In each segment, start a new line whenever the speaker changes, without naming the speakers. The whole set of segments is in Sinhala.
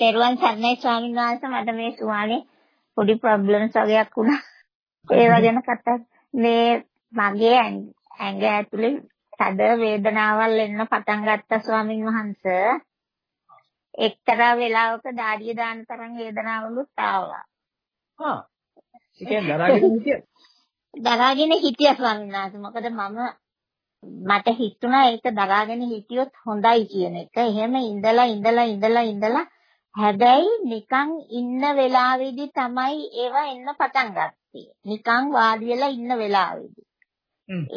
තෙරුවන් සරණයි ස්වාමීන් වහන්සේ මට මේ සුවානේ පොඩි ප්‍රොබ්ලම්ස් වගේක් වුණා. ඒවා ගැන කතා මේ මගේ ඇඟ ඇතුලේ තද වේදනාවල් එන්න පටන් ගත්තා ස්වාමීන් වහන්සේ. එක්තරා වෙලාවක දාඩිය දාන තරම් වේදනාවලුත් ආවා.
හා. ඒ කියන්නේ දරාගෙන හිටියද?
දරාගෙන හිටියා ස්වාමීන් වහන්සේ. මොකද මම මට හිතුණා ඒක දරාගෙන හිටියොත් හොඳයි කියන එක. එහෙම ඉඳලා ඉඳලා ඉඳලා ඉඳලා හැබැයි නිකන් ඉන්න වෙලාවේදී තමයි ඒවා එන්න පටන් ගත්තේ. නිකන් වාඩි වෙලා ඉන්න වෙලාවේදී.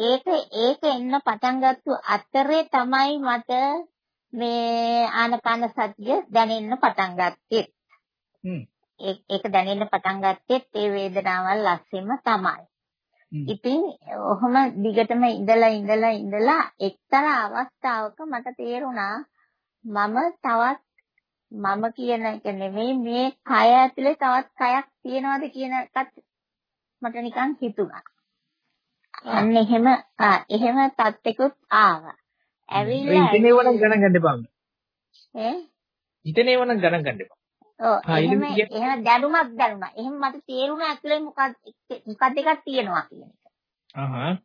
ඒක ඒක එන්න පටන් ගත්තු අතරේ තමයි මට මේ ආනපාන සතිය දැනෙන්න පටන් ගත්තේ. ඒක දැනෙන්න පටන් ගත්තේ ඒ වේදනාවල් ලස්සෙම තමයි. ඉතින් ඔහොම දිගටම ඉඳලා ඉඳලා ඉඳලා එක්තරා අවස්ථාවක මට තේරුණා මම තවත් මම කියන එක නෙමෙයි මේ කය ඇතුලේ තවත් කයක් තියනවාද කියන එකත් මට නිකන් හිතුණා. අන්න එහෙම එහෙම තත්ත්වෙකුත් ආවා. ඇවිල්ලා
හිතේව නම් ගණන් ගන්න එපා.
ඈ?
හිතේව නම් ගණන් ගන්න එපා.
ඔව් එහෙම එහෙම දැනුමක් දැනුණා. එහෙම මට තේරුණා ඇතුලේ මොකක්ද මොකක්ද එකක් තියෙනවා කියන එක.
අහහ.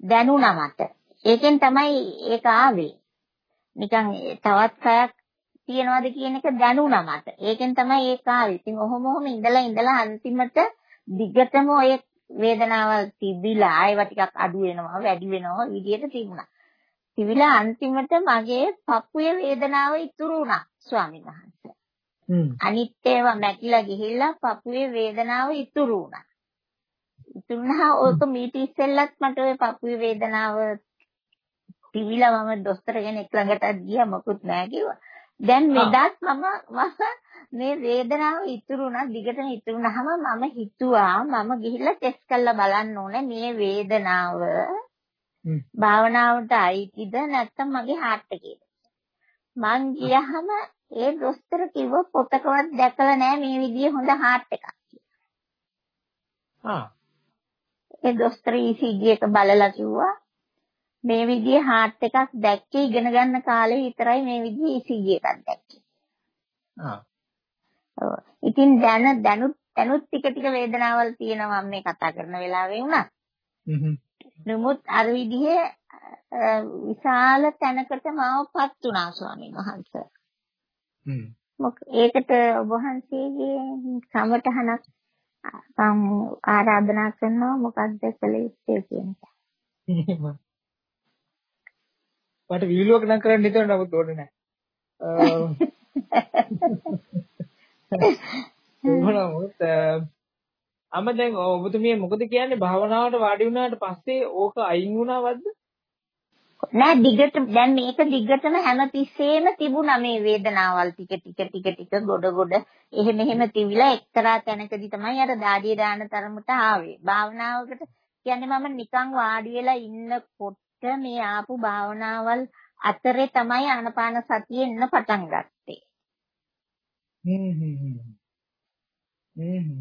දැනුණා මට. ඒකෙන් තමයි ඒක ආවේ. නිකන් තවත් කයක් තියනවාද කියන එක දැනුණා මට. ඒකෙන් තමයි ඒක ආවේ. ඉතින් ඔහොම ඔහොම ඉඳලා ඉඳලා අන්තිමට දිගටම ඔය වේදනාවල් තිබිලා ඒවා ටිකක් අඩු වෙනවා වැඩි වෙනවා විදියට තිබුණා. තිබිලා අන්තිමට මගේ පපුවේ වේදනාව ඉතුරු වුණා ස්වාමීන් වහන්සේ. අනිත් ඒවා මැකිලා ගිහිල්ලා පපුවේ වේදනාව ඉතුරු වුණා. ඉතුරුනා ඕක මීට ඉස්සෙල්ලත් මට ওই පපුවේ වේදනාව තිබිලා මම දොස්තර කෙනෙක් ළඟට ගියා මොකුත් නැහැ කිව්වා. දැන් මෙදාත් මම මේ වේදනාව ඉතුරුණා දිගටම ඉතුරුනහම මම හිතුවා මම ගිහිල්ලා ටෙස්ට් කරලා බලන්න ඕනේ මේ වේදනාව භාවනාවට අයිතිද නැත්නම් මගේ හાર્ට් එකේද? මං ගියහම ඒ දොස්තර කිව්ව පොතකවත් දැකලා නැහැ මේ විදිහේ හොඳ හાર્ට් එකක්
කියලා.
ඒ දොස්තර ECG එක බලලා කිව්වා මේ විදිහේ හાર્ට් එකක් දැක්කේ ඉගෙන ගන්න කාලේ විතරයි මේ විදිහේ ECG එකක් දැක්කේ.
ආ.
ඔව්. ඉතින් දැන දැනුත් දැනුත් ටික ටික වේදනාවල් තියෙනවා මේ කතා කරන වෙලාවේ වුණා.
හ්ම්.
නමුත් අර විදිහේ විශාල තැනකට මාවපත් වුණා ස්වාමීන් වහන්සේ.
හ්ම්.
මොක ඒකට ඔබ වහන්සේගේ සමතහනක් ආරාධනා කරනවා මොකක්ද කළ යුත්තේ කියන එක.
මට විහිළුවක් නම් කරන්න හිතෙන නමුත් ඕනේ නැහැ. මොනවද අම දැන් ඔබතුමිය මොකද කියන්නේ භාවනාවට වාඩි වුණාට පස්සේ ඕක අයින් වුණාවද්ද?
නෑ දිගට දැන් මේක දිගටම හැම තිස්සෙම තිබුණා මේ වේදනාවල් ටික ටික ටික ටික ගොඩ ගොඩ එහෙම එහෙම තිබිලා එක්තරා තැනකදී තමයි අර දාඩිය දාන තරමට ආවේ. භාවනාවකට කියන්නේ මම නිකන් වාඩි වෙලා ඉන්නකොට මේ ආපු භාවනාවල් අතරේ තමයි ආනපාන සතිය එන්න පටන් ගත්තේ.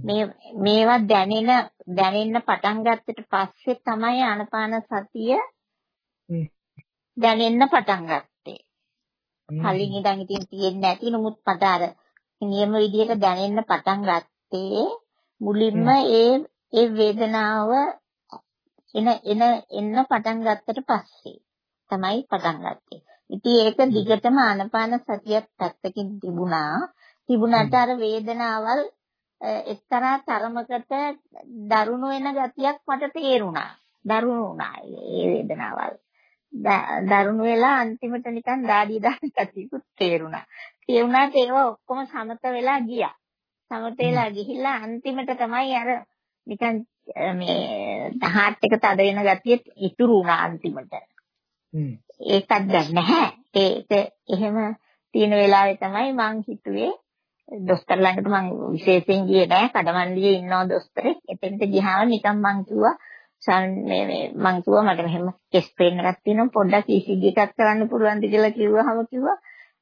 මේ මේවා දැනෙන දැනෙන්න පටන් ගත්තට පස්සේ තමයි ආනපාන සතිය දැනෙන්න පටන් ගත්තේ. කලින් ඉඳන් ඉතින් තියෙන්නේ නැති නමුත් මට අර නියම විදිහට දැනෙන්න පටන් ගත්තේ. මුලින්ම ඒ ඒ වේදනාව එන එන එන්න පටන් ගත්තට පස්සේ තමයි පටන් ගත්තේ. ඉතින් ඒක දිගටම ආනපාන සතියක් පැත්තකින් තිබුණා. තිබුණාට අර වේදනාවල් එක්තරා තරමකට දරුණු වෙන ගතියක් මට තේරුණා. දරුණු වුණා ඒ වේදනාවල්. දරුණු වෙලා අන්තිමට නිකන් දාඩිය දාන ගතියකුත් තේරුණා. තේරුණාට ඒවා ඔක්කොම සමත වෙලා ගියා. සමත වෙලා ගිහිල්ලා අන්තිමට තමයි අර නිකන් මේ හાર્ට් එක තද වෙන ගතිය ඉතුරු වුණා අන්තිමට. හ්ම්. ඒකක් දැන් නැහැ. ඒක එහෙම තියෙන වෙලාවේ තමයි මං හිතුවේ දොස්තර ළඟට මං විශේෂයෙන් ගියේ නෑ කඩමන්ඩියේ ඉන්නවා දොස්තරෙක්. එතෙන්ට ගියාම නිකන් මං කිව්වා මේ මේ මං කිව්වා මට මෙහෙම කෙස් පේන් එකක් තියෙනවා පොඩ්ඩක් ECG එකක් කරන්න පුළුවන්ද කියලා කිව්වහම කිව්වා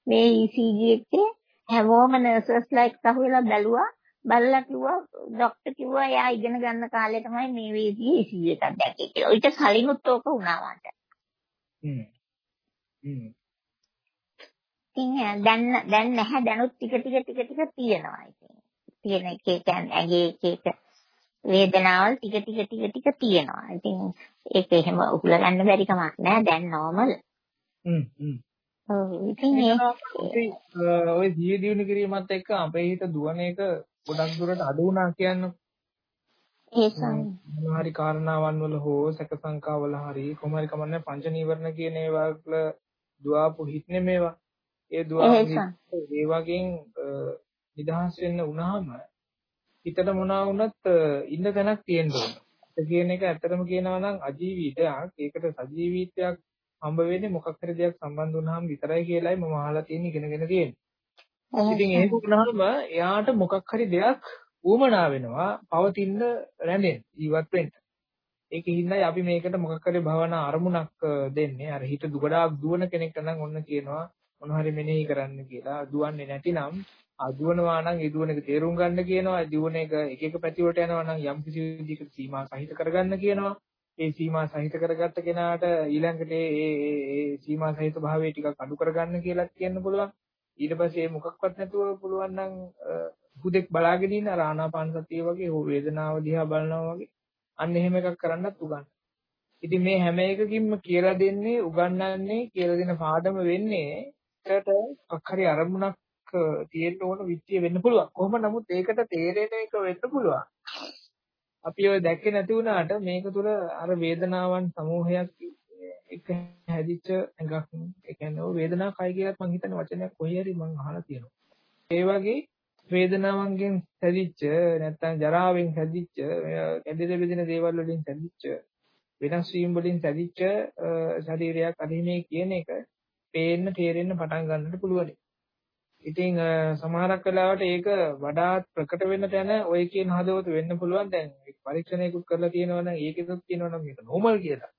මේ ECG එකේ හැමෝම නර්සස්ලා එක්ක අහුවෙලා බැලුවා බලලා කිව්වා ડોක්ටර් කිව්වා එයා ඉගෙන ගන්න කාලේ තමයි මේ වේදී ECG එකක් දැක්කේ කියලා. ඊට කලිනුත් ඕක වුණා වාට. ඉතින් දැන් දැන් නැහැ දැනුත් ටික ටික ටික ටික තියෙනවා ඉතින්. තියෙන එක කියන්නේ ඇගේ එක එක වේදනාවල් ටික ටික ටික ටික තියෙනවා. ඉතින් ඒක එහෙම උහුල ගන්න බැරි කමක් නෑ දැන් නෝමල්.
හ්ම් හ්ම්.
ඔව් ඉතින්
ඒ ඔය ජීවි දියුණු කිරීමත් එක්ක අපේ හිත දුවන එක ගොඩක් දුරට අඩු වුණා කියන්නේ.
ඒසම්
හරි කාරණාවන් වල හෝ සැක හරි කොහොම හරි කමන්නේ පංච නීවරණ කියන ඒවා වල දුආපු හිත් නෙමේවා. ඒ දුආපු ඒ වගේ නිදහස් වෙන්න වුණාම හිතට මොනවා වුණත් ඉන්න තැනක් තියෙන්න ඕන. කියන එක ඇත්තටම කියනවා නම් අජීවීතයක්. ඒකට සජීවීත්වයක් හම්බ වෙන්නේ මොකක් හරි දෙයක් සම්බන්ධ වුණාම විතරයි කියලායි මම අහලා තියෙන ඉගෙනගෙන තියෙන්නේ. ඉතින් ඒක වුණාම එයාට මොකක් හරි දෙයක් ඌමනා වෙනවා පවතින රැඳෙන්න ජීවත් වෙන්න. ඒකින්දයි අපි මේකට මොකක් හරි භවනා අරමුණක් දෙන්නේ. අර හිත දුගඩාක් දුවන කෙනෙක්ට නම් ඔන්න කියනවා මොන හරි මෙනෙහි කරන්න කියලා. දුවන්නේ නැතිනම් අදුවනවා නම් ඒ දුවන එක තේරුම් ගන්න කියනවා. දුවන එක එක එක පැති වලට යනවා නම් යම් කිසි විදිහකට සීමා සහිත කරගන්න කියනවා. ඒ සීමා සහිත කරගත්ත කෙනාට ඊළඟට ඒ ඒ සීමා සහිත භාවය ටිකක් අඩු කරගන්න කියලා කියන්න පුළුවන්. ඊට පස්සේ මොකක්වත් නැතුව පුළුවන් නම් හුදෙක් බලාගෙන ඉන්න අර ආනාපාන සතිය වගේ හෝ වේදනාව දිහා බලනවා වගේ අන්න එහෙම එකක් කරන්නත් උගන්න. ඉතින් මේ හැම එකකින්ම කියලා දෙන්නේ උගන්වන්නේ කියලා දෙන පාඩම වෙන්නේ ඒකට මොකක් හරි අරමුණක් තියෙන්න ඕන විත්‍ය වෙන්න පුළුවන්. කොහොම නමුත් ඒකට තේරෙන එක වෙන්න පුළුවන්. අපි ඔය දැක්කේ නැති වුණාට මේක තුළ අර වේදනාවන් සමූහයක් එක හැදිච්ච එකක්. ඒ කියන්නේ ඔය වේදනාව කයි කියලාත් මම හිතන්නේ වචනයක් කොහේ හරි මම අහලා තියෙනවා. ඒ වගේ වේදනාවන්ගෙන් හැදිච්ච නැත්නම් ජරාවෙන් හැදිච්ච කැඩෙද බෙදෙන දේවල් වලින් හැදිච්ච වෙනස් වීම වලින් හැදිච්ච ශරීරයක් අධිමේ කියන එක පේන්න තේරෙන්න පටන් ගන්නට පුළුවන්. ඉතින් සමහරක් වෙලාවට ඒක වඩාත් ප්‍රකට වෙන්න තැන ඔය කියන හදවත වෙන්න පුළුවන්. දැන් පරීක්ෂණයකුත් කරලා තියෙනවනම් ඒකෙදුත් කියනවනම් මේක නෝමල් කියලා.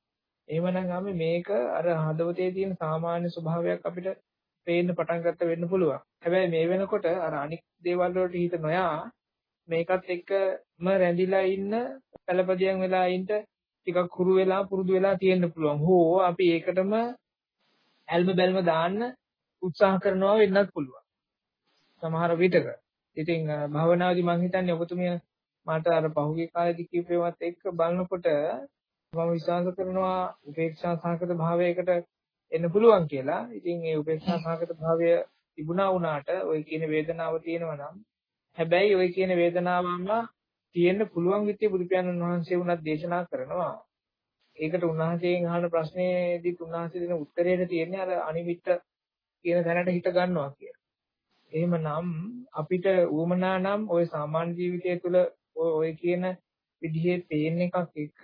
එහෙමනම් අපි මේක අර හදවතේ තියෙන සාමාන්‍ය ස්වභාවයක් අපිට පේන්න පටන් ගන්න වෙන්න පුළුවන්. හැබැයි මේ වෙනකොට අර අනික් දේවල් වලට හිත නොයා මේකත් එක්කම රැඳිලා ඉන්න පළපදියම් වෙලා ඉන්න ටිකක් හුරු වෙලා පුරුදු වෙලා තියෙන්න පුළුවන්. හෝ අපි ඒකටම ඇල්ම බැල්ම දාන්න උත්සාහ කරනවා වෙන්නත් පුළුවන්. සමහර විටක. ඉතින් භවනාදී මම හිතන්නේ ඔබතුමිය මට අර පහුගිය කාලේදී කියපේවත් එක්ක බලනකොට මම විශ්වාස කරනවා උපේක්ෂා සහගත භාවයකට එන්න පුළුවන් කියලා. ඉතින් ඒ උපේක්ෂා සහගත භාවය තිබුණා වුණාට ওই කියන වේදනාව තියෙනවා නම් හැබැයි ওই කියන වේදනාවම තියෙන්න පුළුවන් විදිය බුදු පියාණන් වහන්සේ වුණත් දේශනා කරනවා. ඒකට උන්වහන්සේගෙන් අහන ප්‍රශ්නේදී උන්වහන්සේ දෙන උත්තරේට තියෙන්නේ අර අනිමිත්ත කියන තැනට හිත ගන්නවා කියලා. එහෙමනම් අපිට උවමනා නම් ওই සාමාන්‍ය ජීවිතය තුළ ඔය කියන විදිහේ පේන එකක් එක්ක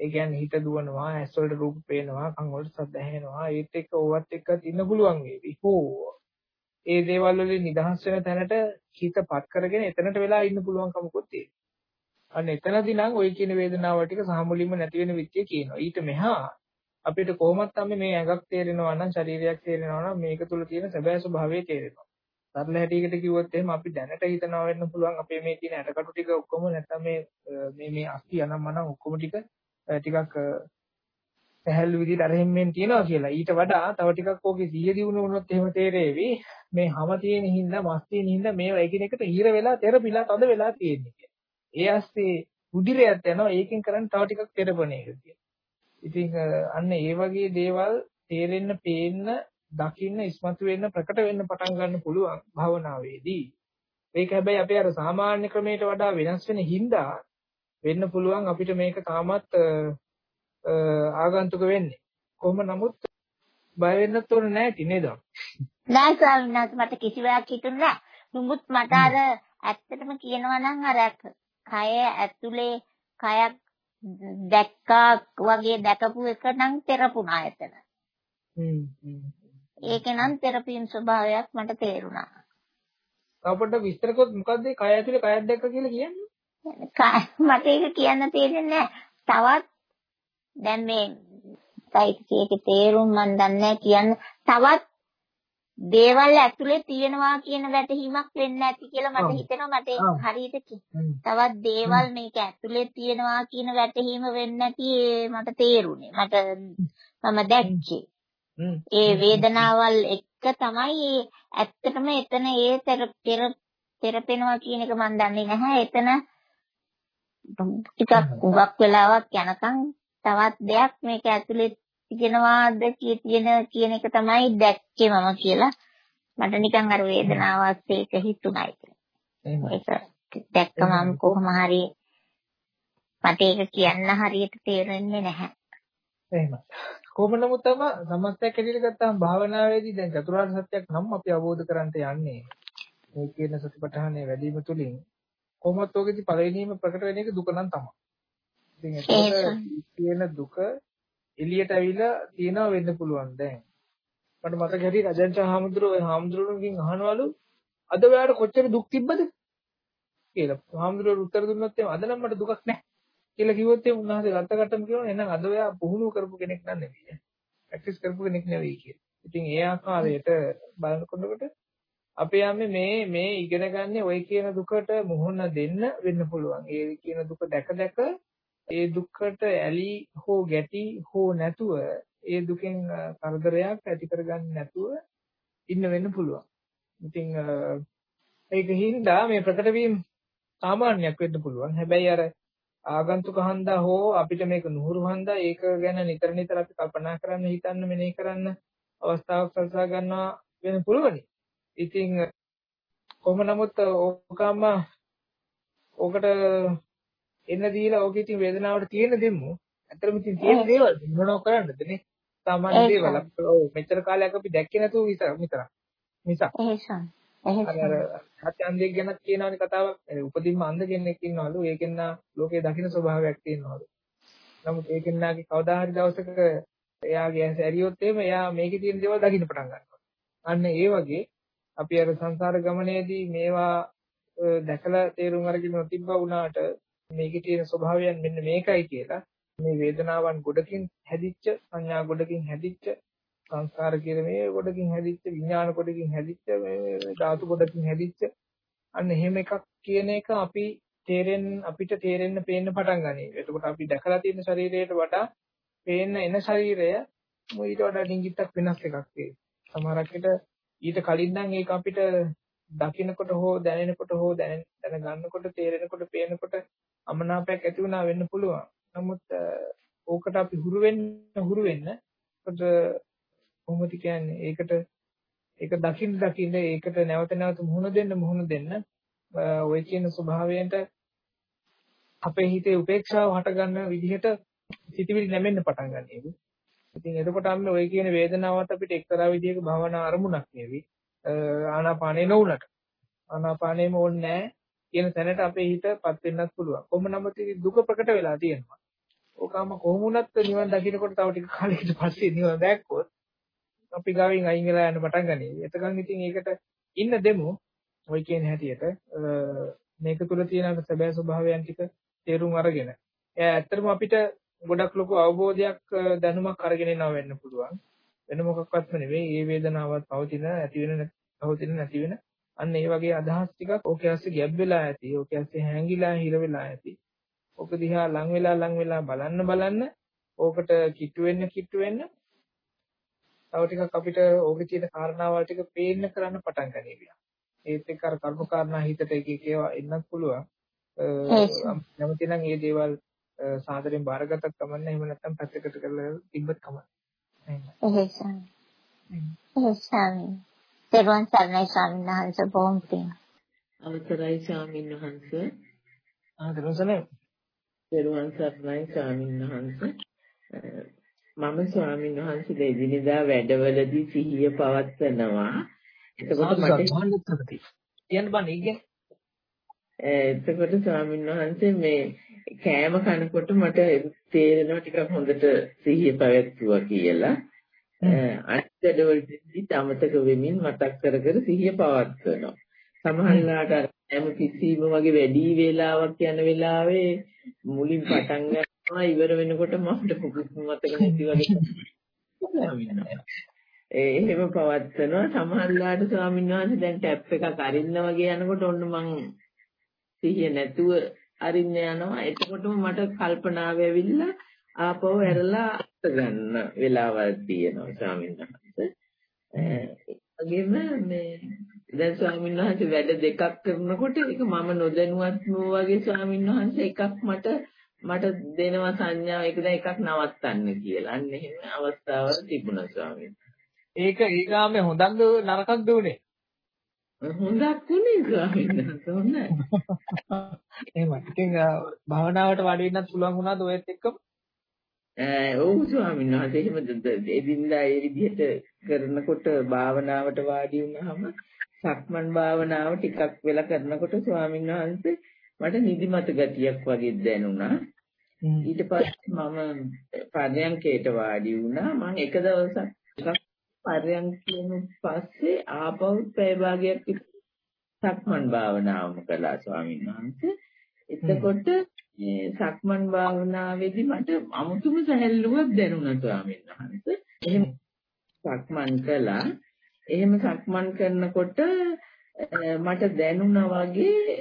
ඒ කියන්නේ හිත දුවනවා ඇස් වලට රූප පේනවා කන් වලට ශබ්ද ඇහෙනවා. ඒත් එක්ක ඕවත් එක්ක ඉන්න පුළුවන් වේවි. හෝ. ඒ දේවල් වලින් නිදහස් වෙන තැනට හිතපත් කරගෙන එතනට වෙලා ඉන්න පුළුවන්කමකුත් තියෙනවා. අන්න එතනදී නම් ওই කියන වේදනාව ටික සාමුලින්ම නැති වෙන විදිය කියනවා. ඊට මෙහා අපිට කොහොමත් අපි මේ ඇඟක් තේරෙනවා නම් ශරීරයක් තේරෙනවා නම් මේක තුල තියෙන සැබෑ ස්වභාවය තේරෙනවා. සරල හැටියකට කිව්වොත් එහෙම අපි දැනට හිතනවා වෙන්න පුළුවන් අපේ මේ තියෙන ඇටකටු ටික ඔක්කොම නැත්නම් මේ මේ මේ අස්ති අනම්මනම් ඔක්කොම ටික ටිකක් පැහැල්ලු විදිහට අරහෙම්මෙන් තියනවා කියලා. ඊට වඩා තව ටිකක් ඕකේ සිහිය දිනු වුණොත් එහෙම තේරෙවි. මේ හැම තියෙන හින්දා මස් තියෙන හින්දා මේවා එකිනෙකට හිර වෙලා තෙරපිලා තද වෙලා තියෙන්නේ. ඒ ඇස්සේ උදිරයක් යනවා ඒකෙන් කරන්නේ තව ටිකක් තෙරපන එක කියලා. ඉතින් අන්න ඒ වගේ දේවල් තේරෙන්න පේන්න දකින්න ඉස්මතු වෙන්න ප්‍රකට වෙන්න පටන් ගන්න පුළුවන් භවනාවේදී. ඒක හැබැයි අපේ අර සාමාන්‍ය ක්‍රමයට වඩා වෙනස් වෙන හින්දා වෙන්න පුළුවන් අපිට මේක තාමත් ආගන්තුක වෙන්නේ. කොහොම නමුත් බය වෙන්නත් ඕනේ නැහැ නේද?
නෑ ස්වාමීන් වහන්සේ මට කිසිවක් හිතුන්නේ නෑ. නමුත් මට අර ඇත්තටම කියනවා නම් අර කය ඇතුලේ කයක් දැක්කා වගේ දැකපු එක නම් තෙරපුණා එතන. ඒක නම් තෙරපීම් ස්වභාවයක් මට තේරුණා.
අපිට විස්තර කරොත් මොකද්ද කය ඇතුලේ කයක් දැක්ක කියලා කියන්නේ?
මට ඒක කියන්න තේරෙන්නේ. තවත් දැන් මේ සයිකේක තේරුම් මන් දන්නේ කියන්න. තවත් දේවල් ඇතුලේ තියෙනවා කියන වැටහීමක් වෙන්න ඇති කියලා මට හිතෙනවා. මට හරියට තවත් දේවල් මේක ඇතුලේ තියෙනවා කියන වැටහීම වෙන්න ඇති මට තේරුනේ. මට මම දැක්කේ. ඒ වේදනාවල් එක්ක තමයි ඇත්තටම එතන ඒ තෙරපෙනවා කියන එක මම දන්නේ නැහැ. එතන ටිකක් උගක් වෙලාවක් යනකම් තවත් දෙයක් මේක ඇතුලේ තියෙනවාද කියන කියන එක තමයි දැක්කේ මම කියලා. මට නිකන් අර වේදනාවක් ඒක හිතුණා ඒක දැක්ක මම කොහොම හරි මට ඒක කියන්න හරියට තේරෙන්නේ නැහැ.
එහෙමයි. කොහොම නමුත් තම සමස්තයක් ඇටියට ගත්තාම භාවනාවේදී දැන් චතුරාර්ය සත්‍යයක් නම් අපි අවබෝධ කරගන්න යන්නේ. මේ කියන සතිපට්ඨානයේ වැඩිම තුලින් කොහොමත් ඔකෙදි පළවෙනිම ප්‍රකට වෙන එක දුක නම් තමයි. ඉතින් ඒකට කියන දුක එළියට ඇවිල්ලා තියනවා වෙන්න පුළුවන් දැන්. මට මතක හැටියට අජන්ච හාමුදුරුවෝ ඒ හාමුදුරුවන්ගෙන් අහනවලු අද ඔයාලට කොච්චර දුක් තිබ්බද කියලා. හාමුදුරුවෝ උත්තර දුන්නොත් එහෙම අද නම් මට දුකක් නැහැ කියලා කිව්වොත් එහෙම උන්වහන්සේ රත්තරකටම කියනවා එහෙනම් අද ඔයා පුහුණු කරපු කෙනෙක් නන් නෙවෙයි. ප්‍රැක්ටිස් කරපු කෙනෙක් නෙවෙයි කියලා. ඉතින් ඒ ආකාරයට බලනකොට අපේ යන්නේ මේ මේ ඉගෙන ගන්න ඔය කියන දුකට මුහුණ දෙන්න වෙන්න පුළුවන්. ඒ කියන දුක දැක දැක ඒ දුක්කට ඇලි හෝ ගැටි හෝ නැතුව ඒ දුකෙන් කරදරයක් ඇති කරගන්න නැතුව ඉන්න වෙන්න පුළුවන්. ඉතින් ඒක හින්දා මේ ප්‍රකට වීම සාමාන්‍යයක් වෙන්න පුළුවන්. හැබැයි අර ආගන්තුක හන්දා හෝ අපිට මේක නුහුරු හන්දා ඒක ගැන නිතර නිතර අපි කල්පනා කරන්න හිතන්න මෙනෙහි කරන්න අවස්ථාවක් සලසා ගන්නවා වෙන පුළුවනි. ඉතින් කොහොම නමුත් ඕකම ඕකට එන්න දීලා ඕකේ තියෙන වේදනාවට තියෙන දෙමු. ඇත්තටම ඉතින් තියෙන දේවල් මොනව කරන්නද නේ? සාමාන්‍ය දේවල්. මෙච්චර කාලයක් අපි දැක්කේ නැතුව විතර. නිසා.
එහෙසන්.
අර සත්‍යන්දෙක් ගැන කියනවනේ කතාවක්. උපදින්ම අන්ධ කෙනෙක් ඉන්නවලු. ඒකෙන් ලෝකේ දකින්න ස්වභාවයක් තියෙනවලු. නමුත් ඒකෙන්නාගේ කවදා හරි දවසක එයාගේ ඇස් ඇරියොත් එහෙම එයා මේකේ තියෙන දේවල් දකින්න පටන් ගන්නවා. අන්න ඒ වගේ අපි අර සංසාර ගමනේදී මේවා දැකලා තේරුම් අරගෙන නොතිබ්බා වුණාට මේකේ තියෙන ස්වභාවයන් මෙන්න මේකයි කියලා මේ වේදනාවන් ගොඩකින් හැදිච්ච සංඥා ගොඩකින් හැදිච්ච සංස්කාර කියන මේ ගොඩකින් හැදිච්ච විඥාන ගොඩකින් හැදිච්ච මේ ධාතු ගොඩකින් හැදිච්ච අන්න එහෙම එකක් කියන එක අපි තේරෙන්න අපිට තේරෙන්න පේන්න පටන් ගනී. එතකොට අපි දැකලා තියෙන ශරීරයට වඩා පේන්න එන ශරීරය ඊට වඩා ඩිංගිත්තක් වෙනස් එකක් ඒ. සමහරකට ඊට කලින් නම් ඒක අපිට දකින්නකොට හෝ දැනෙනකොට හෝ දැන ගන්නකොට තේරෙනකොට පේනකොට අමනාපයක් ඇති වුණා වෙන්න පුළුවන්. නමුත් ඕකට අපි හුරු වෙන්න හුරු වෙන්න කොට කොහොමද කියන්නේ ඒකට ඒක දකින්න දකින්න ඒකට නැවත නැවත මුහුණ දෙන්න මුහුණ දෙන්න ඔය කියන ස්වභාවයෙන්ට අපේ හිතේ උපේක්ෂාව හටගන්න විදිහට සිතිවිලි නැමෙන්න පටන් ගන්නවා. ඉතින් එතකොට අන්න ඔය කියන වේදනාවත් අපිට එක්තරා විදිහක භවනා අරමුණක් නෙවෙයි. ආනාපානේ නොඋනට. ආනාපානේම ඕනේ නැහැ. කියන තැනට අපේ හිතපත් වෙන්නත් පුළුවන්. කොහොම නමුත් දුක ප්‍රකට වෙලා තියෙනවා. ඕකම කොහොම වුණත් නිවන් දකින්නකොට තව ටික කාලයකට පස්සේ නිවන් දැක්කොත් අපි ගාවින් අයින් වෙලා යන්න පටන් ගනී. එතකන් ඉතින් ඒකට ඉන්න දෙමු. ඔය කියන හැටියට මේක තුල තියෙන සැබෑ ස්වභාවයන් ටික තේරුම් අරගෙන. එයා ඇත්තටම අපිට ගොඩක් ලොකු අවබෝධයක් දැනුමක් අරගෙන එනවා වෙන්න පුළුවන්. වෙන මොකක්වත්ම නෙවෙයි. මේ වේදනාවත් පවතින, ඇති වෙන, පවතින, නැති වෙන අන්න ඒ වගේ අදහස් ටිකක් ඕකේ ඇස්සේ ගැබ් වෙලා ඇති. ඕකේ ඇස්සේ හැංගිලා හිර වෙලා ඇති. ඕක දිහා ලං වෙලා ලං වෙලා බලන්න බලන්න ඕකට කිට්ටු වෙන්න කිට්ටු වෙන්න තව ටිකක් අපිට ඕකේ තියෙන කාරණාවල් ටික පේන්න කරන්න පටන් ගන්නවා. ඒත් එක්ක අර කර්ම කාරණා හිතට එක එක ඒවා එන්නත් පුළුවන්. නැමති නම් මේ දේවල් සාදරයෙන් බාරගත්තත් කමන්නේ එහෙම නැත්නම් පැත්තකට කරලා තිබ්බත් කමන්නේ.
එහෙසම්. එහෙසම්. තෙරුවන් සරණයි ස්වාමීන් වහන්සේ බොහොම පිං.
අවසරයි ස්වාමීන් වහන්සේ.
ආ තෙරුවන් සරණයි.
තෙරුවන් සරණයි ස්වාමීන් වහන්සේ. මම ස්වාමීන් වහන්සේ දෙදිනදා වැඩවලදී සිහිය පවත්වනවා.
එතකොට මට කියන්න බෑ නේ
එතකොට ස්වාමීන් වහන්සේ මේ කෑම කනකොට මට තේරෙනවා ටිකක් හොඳට සිහිය පැවැත්වුවා කියලා. අනිත්‍යවලදී අමතක වෙමින් මතක් කර කර සිහිය පවත්වනවා. සමහරවිට අර හැම කිසිම වගේ වැඩි වේලාවක් යන වෙලාවේ මුලින් පටන් ගන්නවා ඉවර වෙනකොට මට පුදුම මතක නැති වගේ ඒ එහෙම පවත්වනවා සමහරවිට ස්වාමීන් වහන්සේ දැන් ටැප් එකක් අරින්න වගේ යනකොට ඔන්න මං සිහිය නැතුව අරින්න යනවා එතකොටම මට කල්පනාව ඇවිල්ලා ආපහු ඇරලා ගන්න වෙලාවල් තියෙනවා ස්වාමීන් වහන්සේ. වගේම මේ දැන් ස්වාමීන් වහන්සේ වැඩ දෙකක් කරනකොට ඒක මම නොදැනුවත්ම වගේ ස්වාමීන් වහන්සේ එකක් මට මට දෙනවා සංඥාව ඒක දැන් එකක් නවත්තන්න කියලා. අන්න එහෙම අවස්ථාවක් තිබුණා ස්වාමීන්.
ඒක ඊගාමේ හොඳක්ද නරකක්ද උනේ?
හොඳක් උනේ ස්වාමීන් වහන්සේ හොඳයි.
එහෙමයි. ඉතින් භාවනාවට වැඩි වෙන්නත් පුළුවන් වුණාද ඔයත් එක්කම?
ඔව් ස්වාමීන් වහන්සේ එහෙම එදින්දා ඒ විදිහට කරනකොට භාවනාවට වාඩි වුණාම සක්මන් භාවනාව ටිකක් වෙලා කරනකොට ස්වාමීන් වහන්සේ මට නිදිමත ගතියක් වගේ දැනුණා. ඊට පස්සේ මම පරයන්කේට වාඩි වුණා. මම එක දවසක් පරයන්කේම පස්සේ ආපහු පැය භාගයක් සක්මන් භාවනාවම කළා ස්වාමීන් වහන්සේ. එතකොට මේ සක්මන් භාවනාවේදී මට අමුතුම සැහැල්ලුවක් දැනුණා ස්වාමීන් වහන්සේ. එහෙම සක්මන් කළා. එහෙම සක්මන් කරනකොට මට දැනුණා වගේ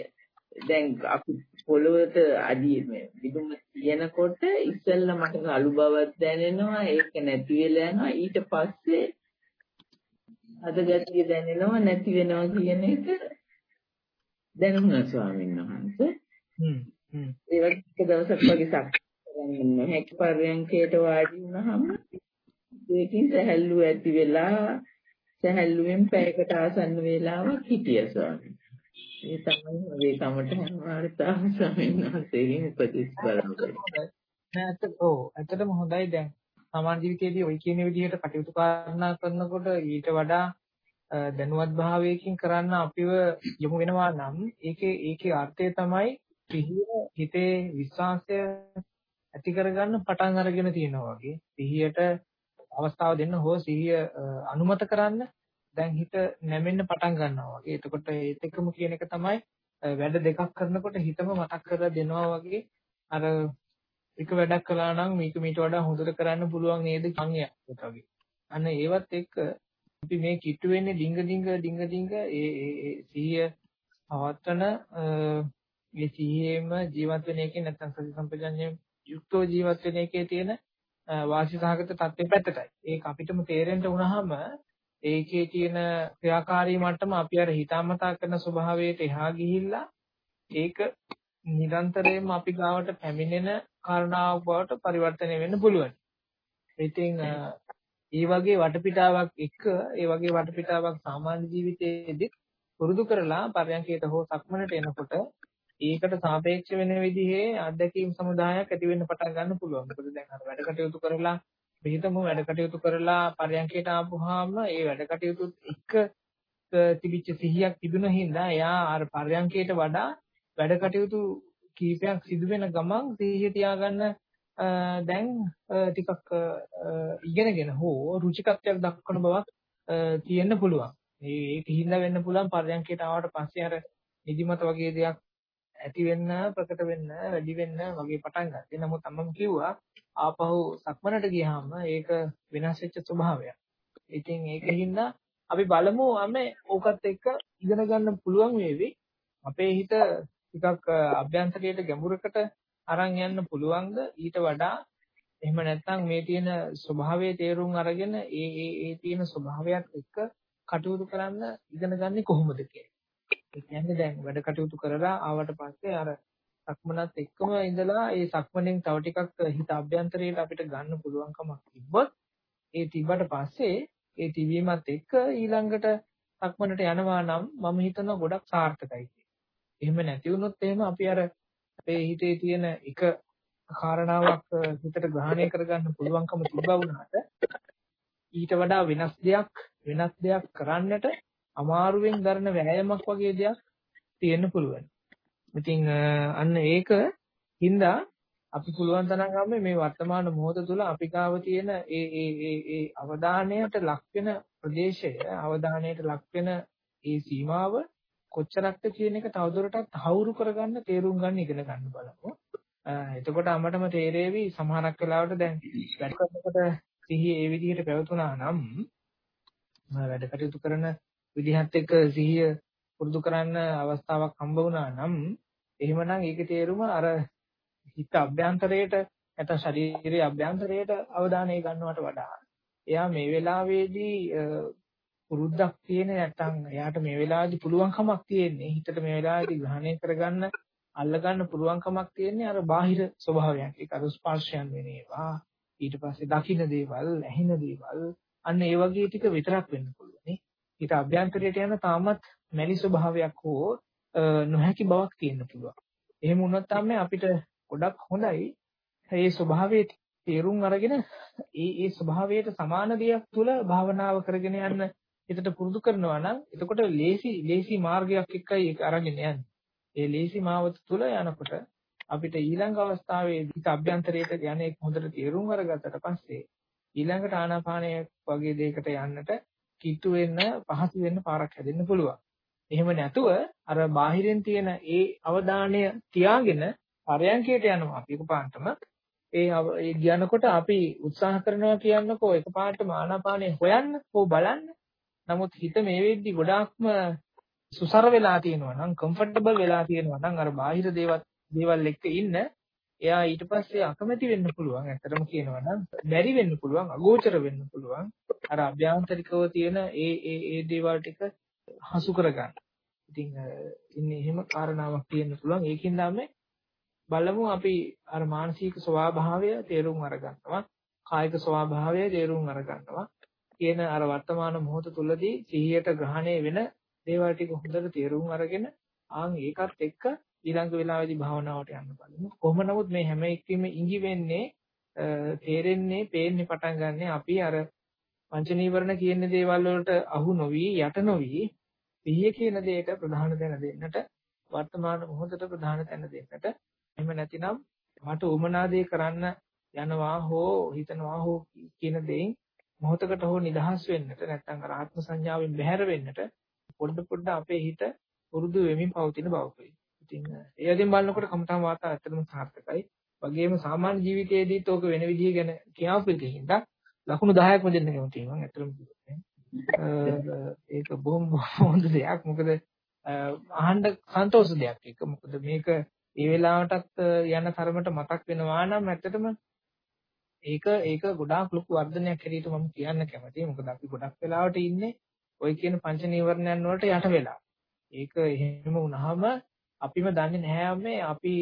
දැන් අපි පොළොවට අඩිය මේ විදුම තියනකොට ඉස්සෙල්ලා මට අලු බවක් දැනෙනවා ඒක නැති වෙලා යනවා ඊට පස්සේ අද ගැතිය දැනෙනවා නැති වෙනවා කියන එක. දැනුණා ස්වාමීන් වහන්සේ. ඒ වගේ එක දවසක් වගේ සක්මන් හැක පරයන්කේට වාඩි වුණාම ඒකින් සැහැල්ලුව ඇති වෙලා සැහැල්ලුවෙන් පැයකට ආසන්න වේලාවක් හිටියා ස්වාමීන්. ඒ තමයි මගේ කමට වාර්තාව ස්වාමීන් වහන්සේගෙන් උපදෙස් බලන්න.
නෑ ඔව්. ඇත්තටම හොඳයි දැන් සමාජ ජීවිතයේදී ওই කියන විදිහට කටයුතු කරනා කරනකොට ඊට වඩා දැනුවත් භාවයකින් කරන්න අපිව යොමු වෙනවා නම් ඒකේ ඒකේ අර්ථය තමයි සිහිය හිතේ විශ්වාසය ඇති කරගන්න පටන් අරගෙන තියෙනවා වගේ සිහියට අවස්ථාව දෙන්න හෝ සිහිය අනුමත කරන්න දැන් හිත නැමෙන්න පටන් ගන්නවා වගේ. එතකොට ඒත් එක්කම කියන එක තමයි වැඩ දෙකක් කරනකොට හිතම මතක් කරලා දෙනවා වගේ අර එක වැඩක් කළා නම් මේක මීට වඩා හොඳට කරන්න පුළුවන් නේද සංඥාවක් වගේ. අන්න ඒවත් එක්ක අපි මේ කිට්ටු වෙන්නේ ඩිංග ඩිංග ඩිංග ඩිංග ඒ ඒ සිහිය පවත්තන මේ සිහියෙම ජීවත් වෙන එකේ නැත්නම් සති සම්පජඤ්ඤයෙන් යුක්තව ජීවත් වෙන එකේ තියෙන වාසි සහගත තත්ත්වෙ පැත්තටයි. ඒක අපිටම තේරෙන්න වුණාම ඒකේ තියෙන ක්‍රියාකාරී මට්ටම අපි අර හිතාමතා කරන ස්වභාවයට එහා ගිහිල්ලා ඒක නිරන්තරයෙන්ම අපි ගාවට පැමිණෙන කාරණාවක් බවට පරිවර්තනය වෙන්න පුළුවන්. ඉතින් ඒ වගේ වටපිටාවක් එක්ක ඒ වගේ වටපිටාවක් සාමාන්‍ය ජීවිතයේදී පුරුදු කරලා පරයන්කයට හෝ සක්මනට එනකොට ඒකට සාපේක්ෂ වෙන විදිහේ අත්දැකීම් සමුදායක් ඇති වෙන්න පටන් ගන්න පුළුවන්. මොකද දැන් අර වැඩ කටයුතු කරලා පිටතම වැඩ කටයුතු කරලා පරයන්කයට ආපුවාම ඒ වැඩ කටයුතු එක්ක තිබිච්ච සිහියක් තිබුණ හින්දා එයා අර පරයන්කයට වඩා වැඩ කටයුතු කීපයක් සිදු වෙන ගමන් සිහිය තියාගන්න දැන් ටිකක් ඉගෙනගෙන හෝ රුචිකත්වයක් දක්වන බවක් තියෙන්න පුළුවන්. ඒක හින්දා වෙන්න පුළුවන් පරයන්කයට ආවට පස්සේ අර නිදිමත වගේ දෙයක් ඇති වෙන්න ප්‍රකට වෙන්න වැඩි වෙන්න වගේ පටන් ගත්තා. නමුත් අම්මම කිව්වා ආපහු සක්මනට ගියාම ඒක වෙනස් වෙච්ච ස්වභාවයක්. ඉතින් ඒකින්ද අපි බලමු අම්මේ ඕකත් එක්ක ඉගෙන ගන්න පුළුවන් වේවි. අපේ හිත ටිකක් අභ්‍යන්තරයට ගැඹුරකට අරන් යන්න පුළුවන්ද ඊට වඩා එහෙම නැත්නම් මේ තියෙන ස්වභාවයේ තේරුම් අරගෙන ඒ ඒ ඒ තියෙන ස්වභාවයක් එක්ක කටයුතු කරන්න ඉගෙන ගන්නේ කොහොමද කියලා. ඒ කියන්නේ දැන් වැඩ කටයුතු කරලා ආවට පස්සේ අර සක්මනත් එක්කම ඉඳලා ඒ සක්මණෙන් තව ටිකක් හිත අභ්‍යන්තරයට අපිට ගන්න පුළුවන්කමක් තිබ්බොත් ඒ තිබ්බට පස්සේ ඒ තිබීමත් එක්ක ඊළඟට සක්මනට යනවා නම් මම හිතනවා ගොඩක් සාර්ථකයි එහෙම නැති වුණොත් එහෙම අපි අර අපේ හිතේ තියෙන එක කාරණාවක් හිතට ග්‍රහණය කරගන්න පුළුවන්කම තිබ්බා වුණාට ඊට වඩා වෙනස් දෙයක් වෙනස් දෙයක් කරන්නට අමාරුවෙන් දරන වෑයමක් වගේ දෙයක් තියෙන්න පුළුවන්. ඉතින් අන්න ඒක හින්දා අපි පුළුවන් තරම් මේ වර්තමාන මොහොත තුළ අපි ගාව තියෙන ඒ ඒ ඒ ඒ අවධානයට ලක් වෙන ප්‍රදේශය අවධානයට ලක් වෙන ඒ සීමාව කොච්චරක්ද කියන එක තවදුරටත් තහවුරු කරගන්න තේරුම් ගන්න ඉගෙන ගන්න බලමු. එතකොට අමටම තේරෙවි සමහරක් වෙලාවට දැන් වැඩ කරනකොට සිහිය ඒ විදිහට පැවතුනා නම් වැඩ කටයුතු කරන විදිහත් එක්ක සිහිය පුරුදු කරන්න අවස්ථාවක් හම්බ වුණා නම් එහෙමනම් ඒකේ තේරුම අර හිත අභ්‍යන්තරයට නැත්නම් ශරීරයේ අභ්‍යන්තරයට අවධානය ගන්නවට වඩා එයා මේ වෙලාවේදී පුරුද්දක් තියෙන නැත්නම් එයාට මේ වෙලාවේදී පුළුවන්කමක් තියෙන්නේ. හිතට මේ වෙලාවේදී ග්‍රහණය කරගන්න අල්ලගන්න පුළුවන්කමක් තියෙන්නේ අර බාහිර ස්වභාවයන් ඒක අර ස්පර්ශයන් වෙන ඒවා. ඊට පස්සේ දකින්න දේවල් ඇහෙන දේවල්. අන්න ඒ වගේ ටික විතරක් වෙන්න පුළුවන් නේ. ඊට අභ්‍යන්තරයට යන තාමත් මැලි ස්වභාවයක් හෝ නොහැකි බවක් තියෙන්න පුළුවන්. එහෙම වුණොත් තමයි අපිට ගොඩක් හොඳයි. මේ ස්වභාවයේ තේරුම් අරගෙන ඒ ඒ ස්වභාවයට සමාන දෙයක් තුළ භාවනාව කරගෙන යන්න හිතට පුරුදු කරනවා නම් එතකොට ලේසි ලේසි මාර්ගයක් එක්කයි ඒක අරගෙන යන්නේ. ඒ ලේසි මාවත තුළ යනකොට අපිට ඊළඟ අවස්ථාවේ හිත අභ්‍යන්තරයට යන එක හොඳට තේරුම් අරගත්තට පස්සේ ඊළඟට ආනාපානය වගේ දෙයකට යන්නට කිට්ටු වෙන්න පහසු වෙන්න පාරක් හැදෙන්න පුළුවන්. එහෙම නැතුව අර බාහිරින් තියෙන ඒ අවධානය තියාගෙන පරයන්කයට යනවා අපි එකපාරටම ඒ ඒ කියනකොට අපි උත්සාහ කරනවා කියන්නකෝ එකපාරටම ආනාපානේ හොයන්න හෝ බලන්න. නමුත් හිත මේ වෙද්දි ගොඩාක්ම සුසර වෙලා තියෙනවා නම් කම්ෆර්ටබල් වෙලා තියෙනවා නම් අර බාහිර දේවල් දේවල් එක්ක ඉන්න එයා ඊට පස්සේ අකමැති වෙන්න පුළුවන්. ඇත්තටම කියනවා නම් බැරි වෙන්න පුළුවන්, අගෝචර වෙන්න පුළුවන්. අර අභ්‍යන්තරිකව තියෙන ඒ ඒ ඒ දේවල් ටික හසු කරගන්න. ඉතින් ඉන්නේ එහෙම කාරණාවක් තියෙන්න පුළුවන්. ඒකින් තමයි බලමු අපි අර මානසික ස්වභාවය තේරුම් අරගන්නවා කායික ස්වභාවය තේරුම් අරගන්නවා කියන අර වර්තමාන මොහොත තුලදී සිහියට ග්‍රහණය වෙන දේවල් ටික හොඳට තේරුම් අරගෙන ආන් ඒකත් එක්ක ඊළඟ වෙලාවේදී භාවනාවට යන්න බලමු. කොහොම නමුත් මේ හැම එකෙම ඉඟි වෙන්නේ තේරෙන්නේ පේන්නේ පටන් ගන්න අපි අර පංච නීවරණ කියන දේවල් වලට අහු නොවි යට නොවි සිහිය කියන දෙයට ප්‍රධාන තැන දෙන්නට වර්තමාන මොහොතට ප්‍රධාන තැන දෙන්නට එහෙම නැතිනම් මට උමනා දේ කරන්න යනවා හෝ හිතනවා හෝ කියන දෙයින් මොහොතකට හෝ නිදහස් වෙන්නට නැත්නම් අර ආත්ම සංඥාවෙන් බැහැර වෙන්නට පොඩ පොඩ අපේ හිත පුරුදු වෙමින් පවතින බවකයි. ඉතින් ඒ අදින් බලනකොට කමඨාන් වාතා ඇත්තටම සාර්ථකයි. වගේම සාමාන්‍ය ජීවිතයේදීත් ඕක වෙන විදිහ ගැන කියවපු එකකින්ද ලකුණු 10ක්ම දෙන්න කැමතියි මම ඇත්තටම ඒක බොහොම හොඳ දෙයක්. මොකද අහන්න සන්තෝෂ දෙයක් ඒක. මොකද මේක ඒ වෙලාවටත් යන තරමට මතක් වෙනවා නම් ඇත්තටම ඒක ඒක ගොඩාක් ලොකු වර්ධනයක් හැටියට මම කියන්න කැමතියි. මොකද අපි ගොඩක් වෙලාවට ඉන්නේ ওই කියන පංච නීවරණයන් වලට යට වෙලා. ඒක එහෙම වුණාම අපිම දන්නේ නැහැ මේ අපි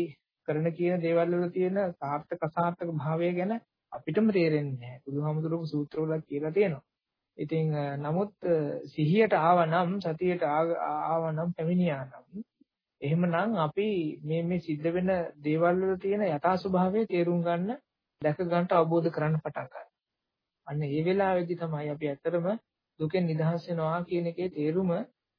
කරන කියන දේවල් වල තියෙන සාර්ථක අසාර්ථක භාවය ගැන අපිටම තේරෙන්නේ නැහැ. බුදුහාමුදුරුවෝ සූත්‍රවල කියලා තියෙනවා. ඉතින් නමුත් සිහියට ආවනම් සතියට ආවනම් පැමිණියා නම් එහෙමනම් අපි මේ මේ සිද්ධ වෙන දේවල් වල තියෙන යථා ස්වභාවය තේරුම් ගන්න, දැක ගන්නට අවබෝධ කරන්න පටන් ගන්නවා. අන්න ඒ වෙලාවේදී තමයි අපි ඇත්තටම දුකෙන් නිදහස් වෙනවා කියන එකේ තේරුම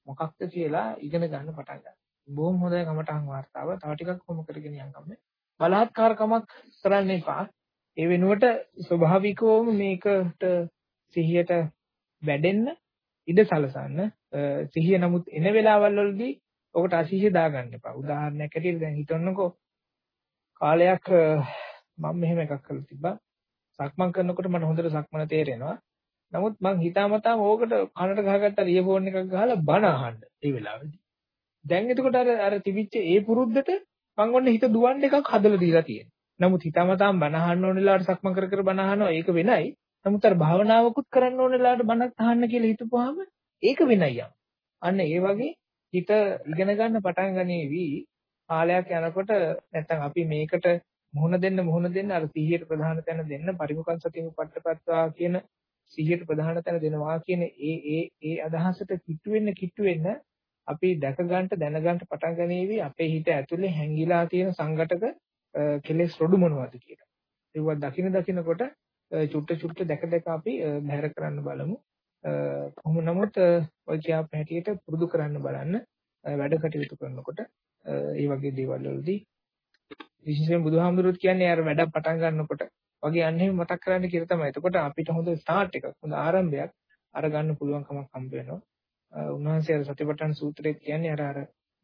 මොකක්ද කියලා ඉගෙන ගන්න පටන් ගන්නවා. බොහොම හොඳයි කමටහන් වார்த்தාව. තව ටිකක් කොහොම කරගෙන යන්නම් මේ. බලහත්කාරකමක් කරන්න එපා. ඒ වෙනුවට ස්වභාවිකවම මේකට සිහියට වැඩෙන්න ඉඩ සලසන්න. සිහිය නමුත් එන වෙලාවල් වලදී ඔකට අසීහිය දාගන්න එපා. උදාහරණයක් ඇටියෙ දැන් හිතන්නකෝ කාලයක් මම මෙහෙම එකක් කරලා තිබ්බා. සක්මන් කරනකොට මට හොඳට සක්මන තේරෙනවා. නමුත් මං හිතාමතාම ඕකට කනට ගහගත්ත රියෆෝන් එකක් ගහලා බණ අහන්න ඒ වෙලාවේදී. දැන් එතකොට අර අර තිබිච්ච ඒ පුරුද්දට මං ඔන්න හිත දුවන්න එකක් හදලා දීලා තියෙනවා. නමුත් හිතාමතාම බණ අහන්න ඕන වෙලාවට සක්මන් කර කර බණ අහනවා ඒක වෙනයි. නමුත් අර භාවනාවකුත් කරන්න ඕන වෙලාවට බණක් අහන්න කියලා හිතපුවාම ඒක වෙනයි යම්. අන්න ඒ වගේ හිත ඉගෙන ගන්න පටන් ගනීවි කාලයක් යනකොට නැත්තම් අපි මේකට මුහුණ දෙන්න මුහුණ දෙන්න අර සිහියට ප්‍රධාන තැන දෙන්න පරිමුඛං සතිය උපට්ඨපත්වා කියන සිහියට ප්‍රධාන තැන දෙනවා කියන ඒ ඒ ඒ අදහසට කිට්ටු වෙන්න කිට්ටු වෙන්න අපි දැක ගන්නට දැන ගන්නට පටන් ගනීවි අපේ හිත ඇතුලේ හැංගිලා තියෙන සංගතක කෙලෙස් රොඩු මොනවද කියලා. ඒවා දකින දකිනකොට චුට්ට චුට්ට දැක දැක අපි බැහැර කරන්න බලමු. කොහොම නමුත් ඔය කියාපු හැටියට පුරුදු කරන්න බලන්න වැඩ කටයුතු කරනකොට ඒ වගේ දේවල් වලදී විශේෂයෙන් බුදුහාමුදුරුවෝ කියන්නේ අර වැඩ පටන් ගන්නකොට වගේ අන්නේ මතක් කරගන්න කියලා තමයි. එතකොට අපිට හොඳ ස්ටාර්ට් එකක් හොඳ ආරම්භයක් අරගන්න පුළුවන්කමක් හම්බ වෙනවා. උන්වහන්සේ අර සතිපට්ඨාන සූත්‍රයේ කියන්නේ අර අර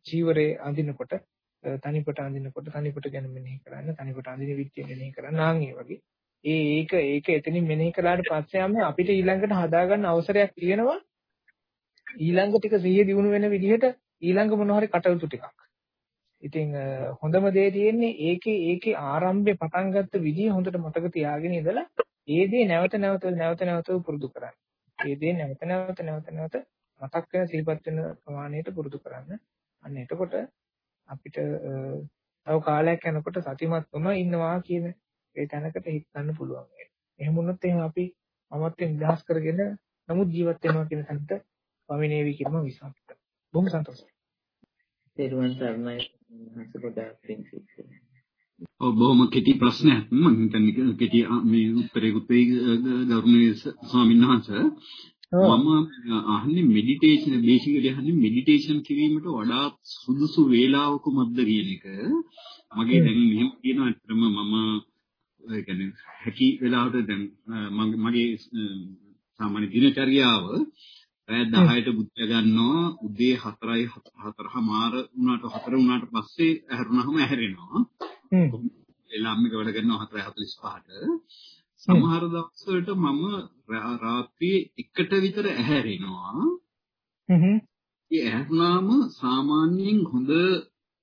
ජීවරේ අඳිනකොට තනිපට අඳිනකොට තනිපට ගැන මෙනෙහි කරන්න තනිපට අඳින විදිය මෙනෙහි කරන්න ආන් ඒ වගේ ඒ ඒක ඒක එතනින් මෙනෙහි කළාට පස්සේ යම අපිට ඊළඟට හදාගන්න අවසරයක් තියෙනවා ඊළඟ ටික සිහිය දිනු වෙන විදිහට ඊළඟ මොන හරි කටයුතු ටිකක්. ඉතින් හොඳම දේ තියෙන්නේ ඒකේ ඒකේ ආරම්භය පටන් ගත්ත විදිය හොඳට මතක තියාගෙන ඉඳලා ඒ දේ නැවත නැවත නැවත නැවත පුරුදු කරන්න. ඒ දේ නැවත නැවත නැවත නැවත මතක් වෙන සිහිපත් වෙන ප්‍රමාණයට පුරුදු කරන්න. අන්න එතකොට අපිට තව කාලයක් යනකොට සතිමත්වම ඉන්නවා කියන ඒ තැනකට හිත ගන්න පුළුවන්. එහෙම වුණොත් එහෙනම් අපි මමත්වෙන් නිදහස් කරගෙන නමුත් ජීවත් වෙනවා කියන තැනට පමිනේවි කියලාම විශ්වාස කරනවා. බොහොම සතුටුයි.
තෙරුවන් සරණයි. හස ගොඩාක් පිං සිද්ධ.
ඔව් බොහොම කෙටි ප්‍රශ්නයක්. මම හිතන්නේ කෙටි මේ උත්තරයකුත් වෙයි ගෞරවනීය ස්වාමීන් වහන්සේ. මම අහන්නේ මෙඩිටේෂන් බේසිකලි අහන්නේ මෙඩිටේෂන් කිරීමට වඩා සුදුසු වේලාව කුමක්ද කියන එක. මගේ දැන් මෙහෙම කියනවා අත්‍තරම මම ඒ කියන්නේ හැකි වෙලාවට දැන් මගේ සාමාන්‍ය දිනචරියාව රෑ 10ට බුද්ධ ගන්නවා. උදේ 4යි 4:00මාර වුණාට 4 වුණාට පස්සේ ඇහැරුණාම ඇහැරෙනවා. එළාම් එක වැඩ කරනවා 4:45ට සමහර දවස්වලට මම රාත්‍රියේ එකට විතර ඇහැරෙනවා. හ්ම්. ඒ ඇහැරුණාම සාමාන්‍යයෙන් හොඳ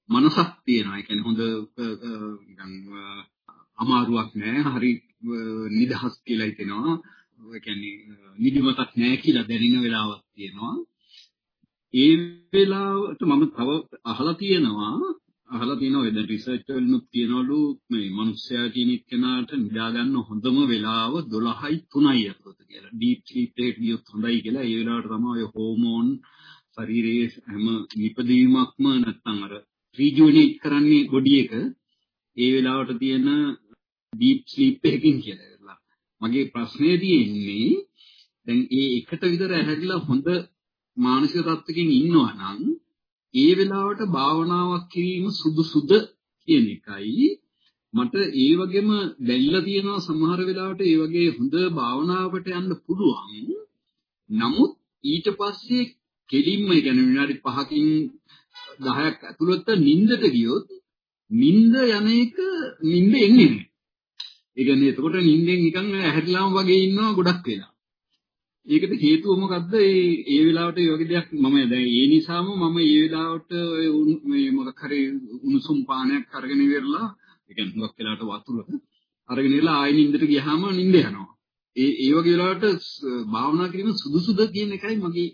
මනසක් තියෙනවා. ඒ කියන්නේ හොඳ නිකන් අමාරුවක් නෑ. හරි නිදහස් කියලා හිතෙනවා ඒ කියන්නේ නිදිමතක් නෑ කියලා දැනෙන වෙලාවක් තියෙනවා ඒ වෙලාවට මම තව අහලා තියෙනවා අහලා තියෙනවා දැන් රිසර්ච් වලිනුත් කියනවලු මේ මිනිස්සයා කියන එක්කෙනාට නිදා ගන්න හොඳම වෙලාව 12යි 3යි අතර කියලා. ඩීප් ස්ලීප් එකට ගියොත් හොඳයි කියලා. ඒ වෙලාවට තමයි ඔය හෝමෝන් ශරීරයේ හැම නිපදවීමක්ම නැත්තම් අර රීජුවනේට් කරන්නේ බොඩි එක. ඒ වෙලාවට තියෙන ඩීප් ස්ලීප් එකකින් කියලා. මගේ ප්‍රශ්නේදී එන්නේ දැන් ඒ එකට විතර ඇහැරිලා හොඳ මානසික තත්ත්වකින් ඉන්නවා නම් ඒ වෙලාවට භාවනාවක් කිරීම සුදුසුද කියන එකයි. මට ඒ වගේම දැල්ලා තියෙනවා සමහර වෙලාවට ඒ වගේ හොඳ භාවනාවකට යන්න පුළුවන්. නමුත් ඊට පස්සේ කෙලින්ම ඒ කියන්නේ විනාඩි 5කින් 10ක් ඇතුළත නිින්දට ගියොත් නිින්ද යන එක නිින්ද එන්නේ නැහැ. ඒ කියන්නේ එතකොට නිින්දෙන් නිකන් ඇහැරිලාම වගේ ඉන්නවා ගොඩක් වෙලා. ඒකට හේතුව මොකද්ද? ඒ ඒ වෙලාවට ඒ වගේ දෙයක් මම දැන් ඒ නිසාම මම ඒ වෙලාවට මේ මොකක් හරි උණුසුම් පානයක් අරගෙන ඉවරලා ඒ කියන්නේ හුඟක් වෙලාවට වතුර අරගෙන ඉවරලා ආයෙ නිින්දට ගියාම නිින්ද යනවා. ඒ ඒ වගේ වෙලාවට භාවනා කිරීම සුදුසුද කියන එකයි මගේ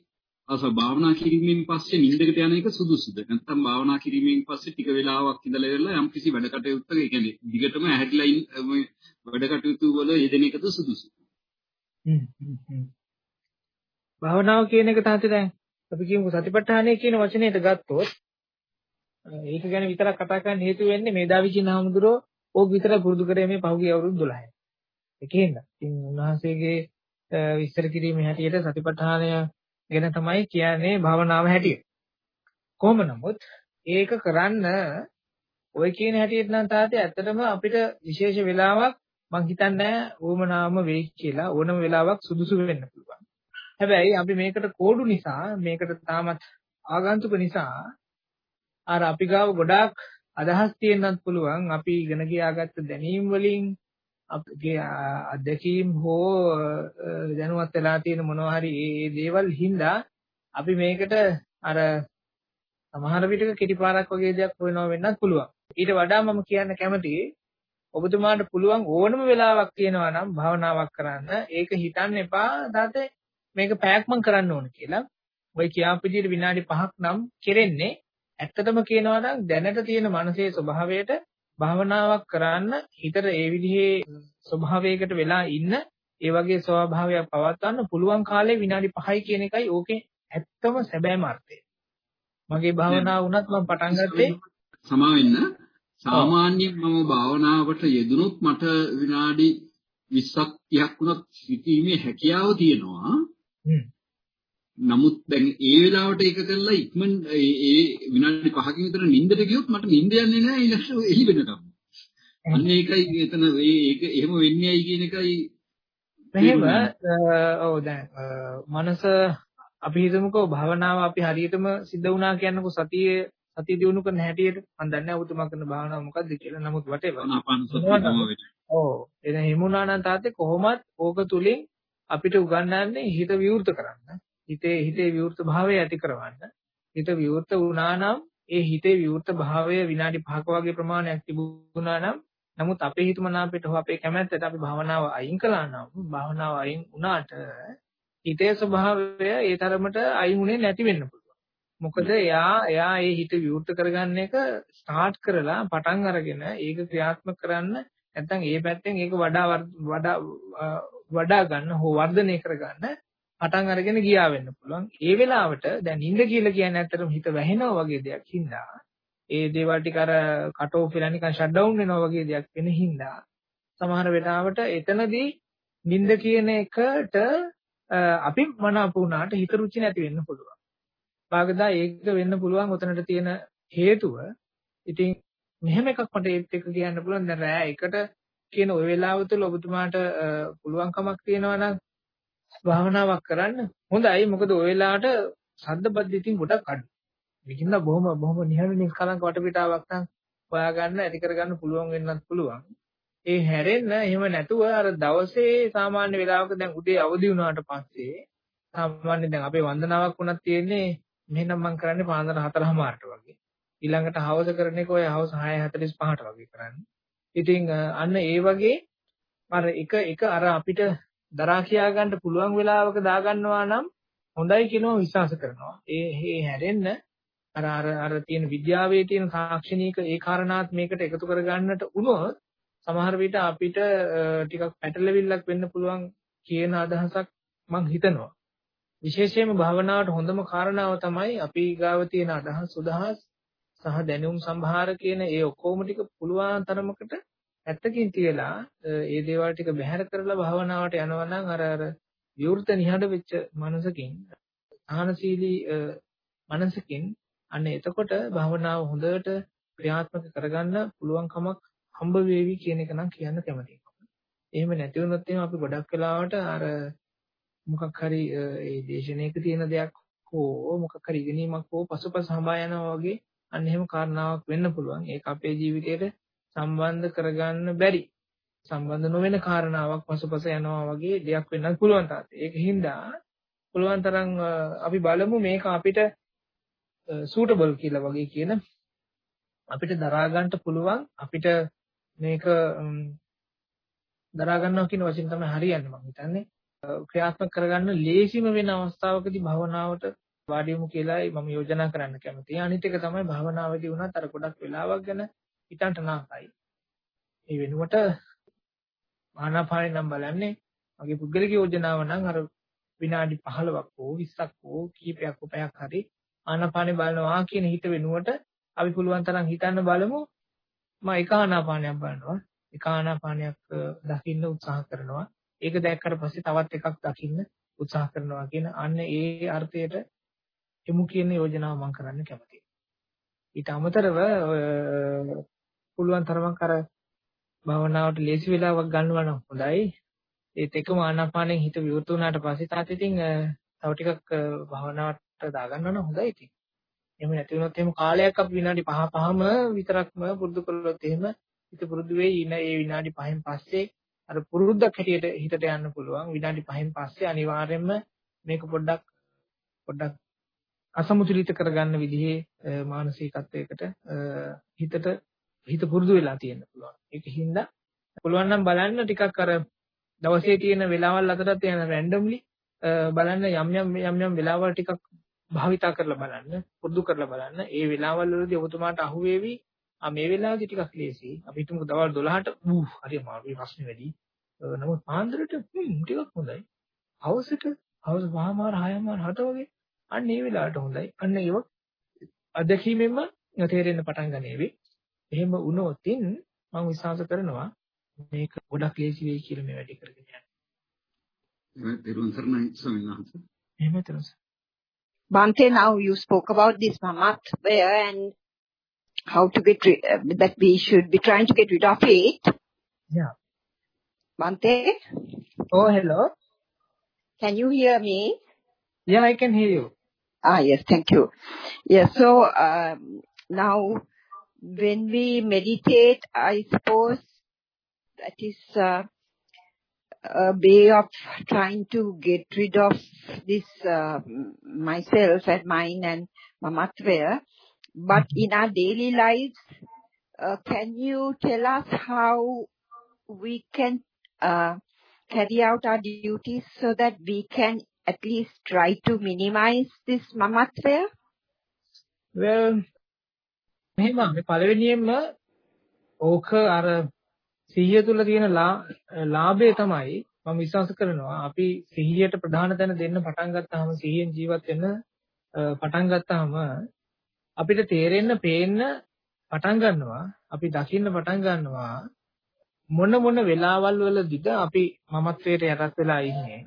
අස භාවනා කිරීමෙන් පස්සේ නිින්දකට යන එක සුදුසුද? නැත්නම් භාවනා කිරීමෙන් පස්සේ ටික වෙලාවක් ඉඳලා ඉවරලා යම් කිසි වැඩ කටයුත්තක ඒ කියන්නේ දිගටම ඇහැරිලා ඉන්න වැඩ කටයුතු වල යෙදෙන එකද සුදුසු?
හ්ම් හ්ම් භාවනාව කියන එක තාත්තේ දැන් අපි කියමු සතිපට්ඨානය කියන වචනයට ගත්තොත් ඒක ගැන විතරක් කතා කරන්න හේතු වෙන්නේ මේදාවි කියන හමුදුරෝ ඕක විතරක් පුරුදු කරේ මේ පහුගිය අවුරුදු 12යි. ඒකේන්න. ඉතින් උන්වහන්සේගේ විස්තර කිරීමේ හැටියට සතිපට්ඨානය ගැන තමයි කියන්නේ භාවනාව හැටියට. කොහොම නමුත් ඒක කරන්න ඔය කියන හැටියට නම් තාත්තේ ඇත්තටම අපිට විශේෂ වෙලාවක් මං හිතන්නේ ඕමනාම වෙයි කියලා ඕනම වෙලාවක් සුදුසු වෙන්න පුළුවන්. හැබැයි අපි මේකට කෝඩු නිසා මේකට තාමත් ආගන්තුක නිසා අර අපි ගාව ගොඩාක් අදහස් තියෙන්නත් පුළුවන් අපි ඉගෙන ගියාගත්ත දැනීම් වලින් අපගේ අත්දැකීම් හෝ දැනුවත් වෙලා තියෙන මොනවා හරි ඒ දේවල් හින්දා අපි මේකට අර සමහර විටක කෙටිපාරක් වගේ දෙයක් හොයනවා වෙන්නත් පුළුවන්. ඊට වඩා මම කියන්න කැමතියි ඔබතුමාට පුළුවන් ඕනම වෙලාවක් තියෙනවා නම් භාවනාවක් කරන්න. ඒක හිතන්න එපා. දාතේ මේක පැයක් මං කරන්න ඕන කියලා. ඔය කියාපු විදිහට විනාඩි 5ක් නම් කෙරෙන්නේ ඇත්තටම කියනවා නම් දැනට තියෙන මනසේ ස්වභාවයට භාවනාවක් කරන්න හිතට ඒ විදිහේ ස්වභාවයකට වෙලා ඉන්න ඒ වගේ ස්වභාවයක් පවත්වන්න පුළුවන් කාලේ විනාඩි 5යි කියන එකයි ඕකේ ඇත්තම සැබෑම අර්ථය. මගේ භාවනාව වුණත් මම පටන් ගත්තේ
සමා වෙන්න සාමාන්‍යයෙන් මම භාවනාවට යෙදුනොත් මට විනාඩි 20ක් 30ක් වුණත් සිටීමේ හැකියාව තියෙනවා. නමුත් දැන් ඒ වෙලාවට ඒක කරලා ඉක්මන් ඒ විනාඩි 5කින් විතර නිින්දට ගියොත් මට නිින්ද යන්නේ නැහැ ඊළඟ එළි වෙනකම්. අන්න ඒකයි එතන ඒක එහෙම වෙන්නේ ඇයි කියන එකයි
මෙහෙම ඔව් දැන් මනස අපි හිතමුකෝ භාවනාව අපි හරියටම සිද්ධ වුණා කියන්නකෝ සතියේ සතිය දිනු කරන හැටියට මම දන්නේ නැහැ ඔබතුමා කරන භාවනාව මොකක්ද කියලා. නමුත් වටේව. ඔව්. එන හිමුණා නම් තාත්තේ කොහොමත් ඕක තුලින් අපිට උගන්වන්නේ හිත විවෘත කරන්න. හිතේ හිතේ විවෘත භාවය ඇති කරවන්න. හිත විවෘත වුණා නම් ඒ හිතේ විවෘත භාවය විනාඩි 5ක වගේ ප්‍රමාණයක් තිබුණා නම් නමුත් අපේ හිතමනාපයට හෝ අපේ කැමැත්තට අපි භාවනාව අයින් කළා නම් භාවනාව අයින් වුණාට හිතේ ස්වභාවය ඒ තරමට අයිමුනේ නැති වෙන්න පුළුවන්. මොකද එයා එයා ඒ හිත විවෘත කරගන්න එක ස්ටාර්ට් කරලා පටන් අරගෙන ඒක ක්‍රියාත්මක කරන්න නැත්නම් ඒ පැත්තෙන් ඒක වඩා වඩා වඩා ගන්න හෝ වර්ධනය කරගන්න පටන් අරගෙන ගියා වෙන්න පුළුවන්. ඒ වෙලාවට දැන් නිින්ද කියලා කියන්නේ ඇත්තටම හිත වැහෙනවා වගේ දෙයක් හින්දා ඒ දේවල් ටික අර කට් ඔෆ් වෙලා නිකන් ෂට් ඩවුන් වෙනවා වගේ දෙයක් වෙන හින්දා සමහර වෙලාවට එතනදී නිින්ද කියන එකට අපි මනාප වුණාට හිත රුචි නැති වෙන්න පුළුවන්. භාගදා ඒක වෙන්න පුළුවන් උතනට තියෙන හේතුව. ඉතින් මෙහෙම එකක් මට ඒත් එක්ක කියන්න පුළුවන් දැන් රෑ එකට කියන ওই වෙලාව තුළ ඔබතුමාට පුළුවන්කමක් තියෙනවා නම් භාවනාවක් කරන්න හොඳයි මොකද ওই වෙලාවට ශබ්ද බද්ධ ඉතින් ගොඩක් අඩු. මේකින්ද බොහොම බොහොම නිහඬ නිස්කලංක වටපිටාවක් නම් හොයාගන්න ඇති කරගන්න පුළුවන් වෙන්නත් පුළුවන්. ඒ හැරෙන්න එහෙම නැතුව අර දවසේ සාමාන්‍ය වෙලාවක දැන් උදේ අවදි වුණාට පස්සේ සාමාන්‍ය දැන් අපේ වන්දනාවක් වුණත් තියෙන්නේ මෙහෙනම් මම කරන්නේ පාන්දර 4:00මාරට වගේ. ඊළඟට හවස කරන එක ඔය හවස 6:45ට වගේ කරන්නේ. ඉතින් අන්න ඒ වගේ අර එක එක අර අපිට දරා කියා ගන්න පුළුවන් වෙලාවක දාගන්නවා නම් හොඳයි කියනවා විශ්වාස කරනවා. ඒ ඒ හැරෙන්න අර අර අර තියෙන විද්‍යාවේ තියෙන තාක්ෂණික ඒ කාරණාත් මේකට එකතු කරගන්නට උනොත් සමහර විට අපිට ටිකක් පැටලෙවිල්ලක් වෙන්න පුළුවන් කියන අදහසක් මම හිතනවා. විශේෂයෙන්ම භාවනාවට හොඳම කාරණාව තමයි අපි ගාව තියෙන අදහස් උදහස් සහ දැනුම් සම්භාර කියන ඒ ඔක්කොම ටික පුළුවන් තරමකට ඇත්තකින් තියලා ඒ දේවල් ටික බැහැර කරලා භාවනාවට යනවා නම් අර අර විවෘත නිහඬ වෙච්ච මනසකින් ආහනශීලී මනසකින් අන්න එතකොට භාවනාව හොඳට ක්‍රියාත්මක කරගන්න පුළුවන් කමක් හම්බ වේවි කියන එක නම් කියන්න කැමතියි. එහෙම නැති වුණොත් එහෙනම් අපි ගොඩක් වෙලාවට අර මොකක් හරි ඒ දේශනාවක තියෙන දෙයක් හෝ මොකක් හරි ඉගෙනීමක් හෝ පසුපස හඹා යනවා වගේ අන්න එහෙම කාරණාවක් වෙන්න පුළුවන්. ඒක අපේ ජීවිතයට සම්බන්ධ කරගන්න බැරි. සම්බන්ධ නොවන කාරණාවක් පසුපස යනවා වගේ දෙයක් වෙන්නත් පුළුවන් තාත්තේ. ඒක හින්දා පුළුවන් තරම් අපි බලමු මේක අපිට සූටබල් කියලා වගේ කියන අපිට දරා ගන්න පුළුවන් අපිට මේක දරා ගන්නවා කියන වචන තමයි හරියන්නේ මම හිතන්නේ. ක්‍රියාත්මක කරගන්න ලේසිම වෙන අවස්ථාවකදී භවනාවට වාඩි වෙමු කියලායි මම යෝජනා කරන්න කැමතියි. අනිත් එක තමයි භවනාවේදී වුණත් අර ගොඩක් වෙලාවක් ගැන හිතන්ට නාකයි. ඒ වෙනුවට ආනාපානෙ නම් බලන්නේ මගේ පුද්ගලික යෝජනාව නම් අර විනාඩි 15ක් හෝ 20ක් හෝ කීපයක් උපයක් හරි ආනාපානෙ බලනවා කියන හිත වෙනුවට අපි පුළුවන් තරම් හිතන්න බලමු. මම එක ආනාපානයක් බලනවා. එක ආනාපානයක් දකින්න උත්සාහ කරනවා. ඒක දැක්කට පස්සේ තවත් එකක් දකින්න උත්සාහ කරනවා කියන අන්න ඒ අර්ථයට එමු කියන යෝජනාව මම කරන්න කැමතියි. ඊට අමතරව පුළුවන් තරමක් අර භවනාවට ලේසි වෙලාවක් ගන්නවා නම් හොඳයි. ඒත් එකම ආනාපානෙන් හිත විවෘත වුණාට පස්සේ තාත් ඉතින් තව ටිකක් භවනාවට දාගන්නවා නම් හොඳයි ඉතින්. එහෙම නැති වුණොත් එහෙම කාලයක් අපි විනාඩි 5 5ම විතරක්ම පුරුදු කළොත් එහෙම හිත පුරුදු වෙයි. ඉන ඒ විනාඩි 5න් පස්සේ අර පුරුද්දක් හැටියට හිතට යන්න පුළුවන්. විනාඩි 5න් පස්සේ අනිවාර්යයෙන්ම මේක පොඩ්ඩක් පොඩ්ඩක් අසමතුලිත කරගන්න විදිහේ මානසිකත්වයකට හිතට හිත පුරුදු වෙලා තියෙන්න පුළුවන්. ඒක හින්දා පුළුවන් නම් බලන්න ටිකක් අර දවසේ තියෙන වෙලාවල් අතරත් යන රැන්ඩම්ලි බලන්න යම් යම් යම් යම් වෙලාවල් ටිකක් භාවිතා කරලා බලන්න, පුරුදු කරලා බලන්න. ඒ වෙලාවල් වලදී ඔබතුමාට අහුවේවි ආ මේ වෙලාවේදී ටිකක් ලේසි. අපි හිතමු දවල් 12ට ඌ හරි අමාරුයි ප්‍රශ්නේ වැඩි. නමුත් පාන්දරට ටිකක් හොඳයි. හවසට හවස 5මාර 6මාර 7 වගේ අන්න ඒ වෙලාවට හොඳයි. අන්න ඒව අත්දැකීමෙන්ම තේරෙන්න පටන් ගන්නේවි. එහෙම වුණොත් මම විශ්වාස කරනවා මේක ගොඩක් ලේසි වෙයි කියලා මේ වැඩේ කරගෙන යන්න.
එහෙම දරුවන් සරණයි ස්වාමීන් වහන්සේ.
එහෙම තමයි.
Bante, now you spoke about this mamatva and how to get rid, uh, that we should be trying to get rid of it.
Yeah.
Bante?
Oh, hello.
Can you hear me?
Yeah, I can hear you.
Ah, yes, thank you. Yes, yeah, so um, now when we meditate, I suppose that is uh, a way of trying to get rid of this uh, myself and mine and mamatva. But in our daily lives, uh, can you tell us how we can uh, carry out our duties so that we can at least try to minimize this mamatva?
well මෙහෙම මේ පළවෙනියෙන්ම ඕක අර සිහිය තුල තියෙන ලාභය තමයි මම විශ්වාස කරනවා. අපි සිහියට ප්‍රධාන තැන දෙන්න පටන් ගත්තාම සිහියෙන් ජීවත් වෙන්න පටන් ගත්තාම අපිට තේරෙන්න පේන්න පටන් ගන්නවා. අපි දකින්න පටන් ගන්නවා මොන මොන වෙලාවල් වලදීද අපි මමත්වයට යටත් වෙලා ඉන්නේ.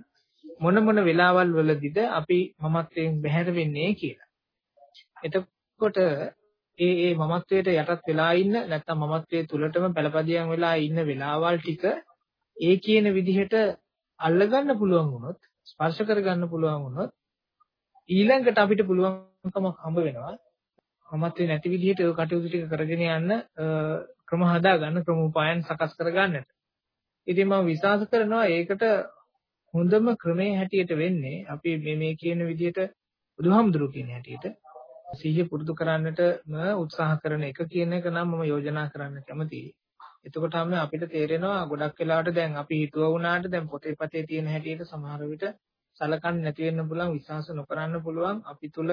මොන මොන වෙලාවල් වලදීද අපි මමත්වයෙන් බැහැර වෙන්නේ කියලා. එතකොට ඒ ඒ මමත්වයට යටත් වෙලා ඉන්න නැත්නම් මමත්වයේ තුලටම පළපදියම් වෙලා ඉන්න වෙලාවල් ටික ඒ කියන විදිහට අල්ලගන්න පුළුවන් වුණොත් ස්පර්ශ කරගන්න පුළුවන් වුණොත් ඊළඟට අපිට පුළුවන්කමක් හම්බ වෙනවා මමත්වේ නැති විදිහට ඒ කටයුතු ටික කරගෙන යන්න ක්‍රම හදා ගන්න ක්‍රම උපායන් සකස් කර ගන්නට. ඉතින් මම විශ්වාස කරනවා ඒකට හොඳම ක්‍රමයේ හැටියට වෙන්නේ අපි මේ මේ කියන විදිහට බුදුහාමුදුරු කියන හැටියට සිහිය පුරුදු කරන්නටම උත්සාහ කරන එක කියන එක නම් මම යෝජනා කරන්න කැමතියි. එතකොට අපිට තේරෙනවා ගොඩක් වෙලාවට දැන් අපි හිතුව වුණාට දැන් පොතේ පතේ තියෙන හැටියට සමහර විට සලකන්නේ නැති වෙන්න පුළුවන් විශ්වාස නොකරන්න පුළුවන් අපි තුල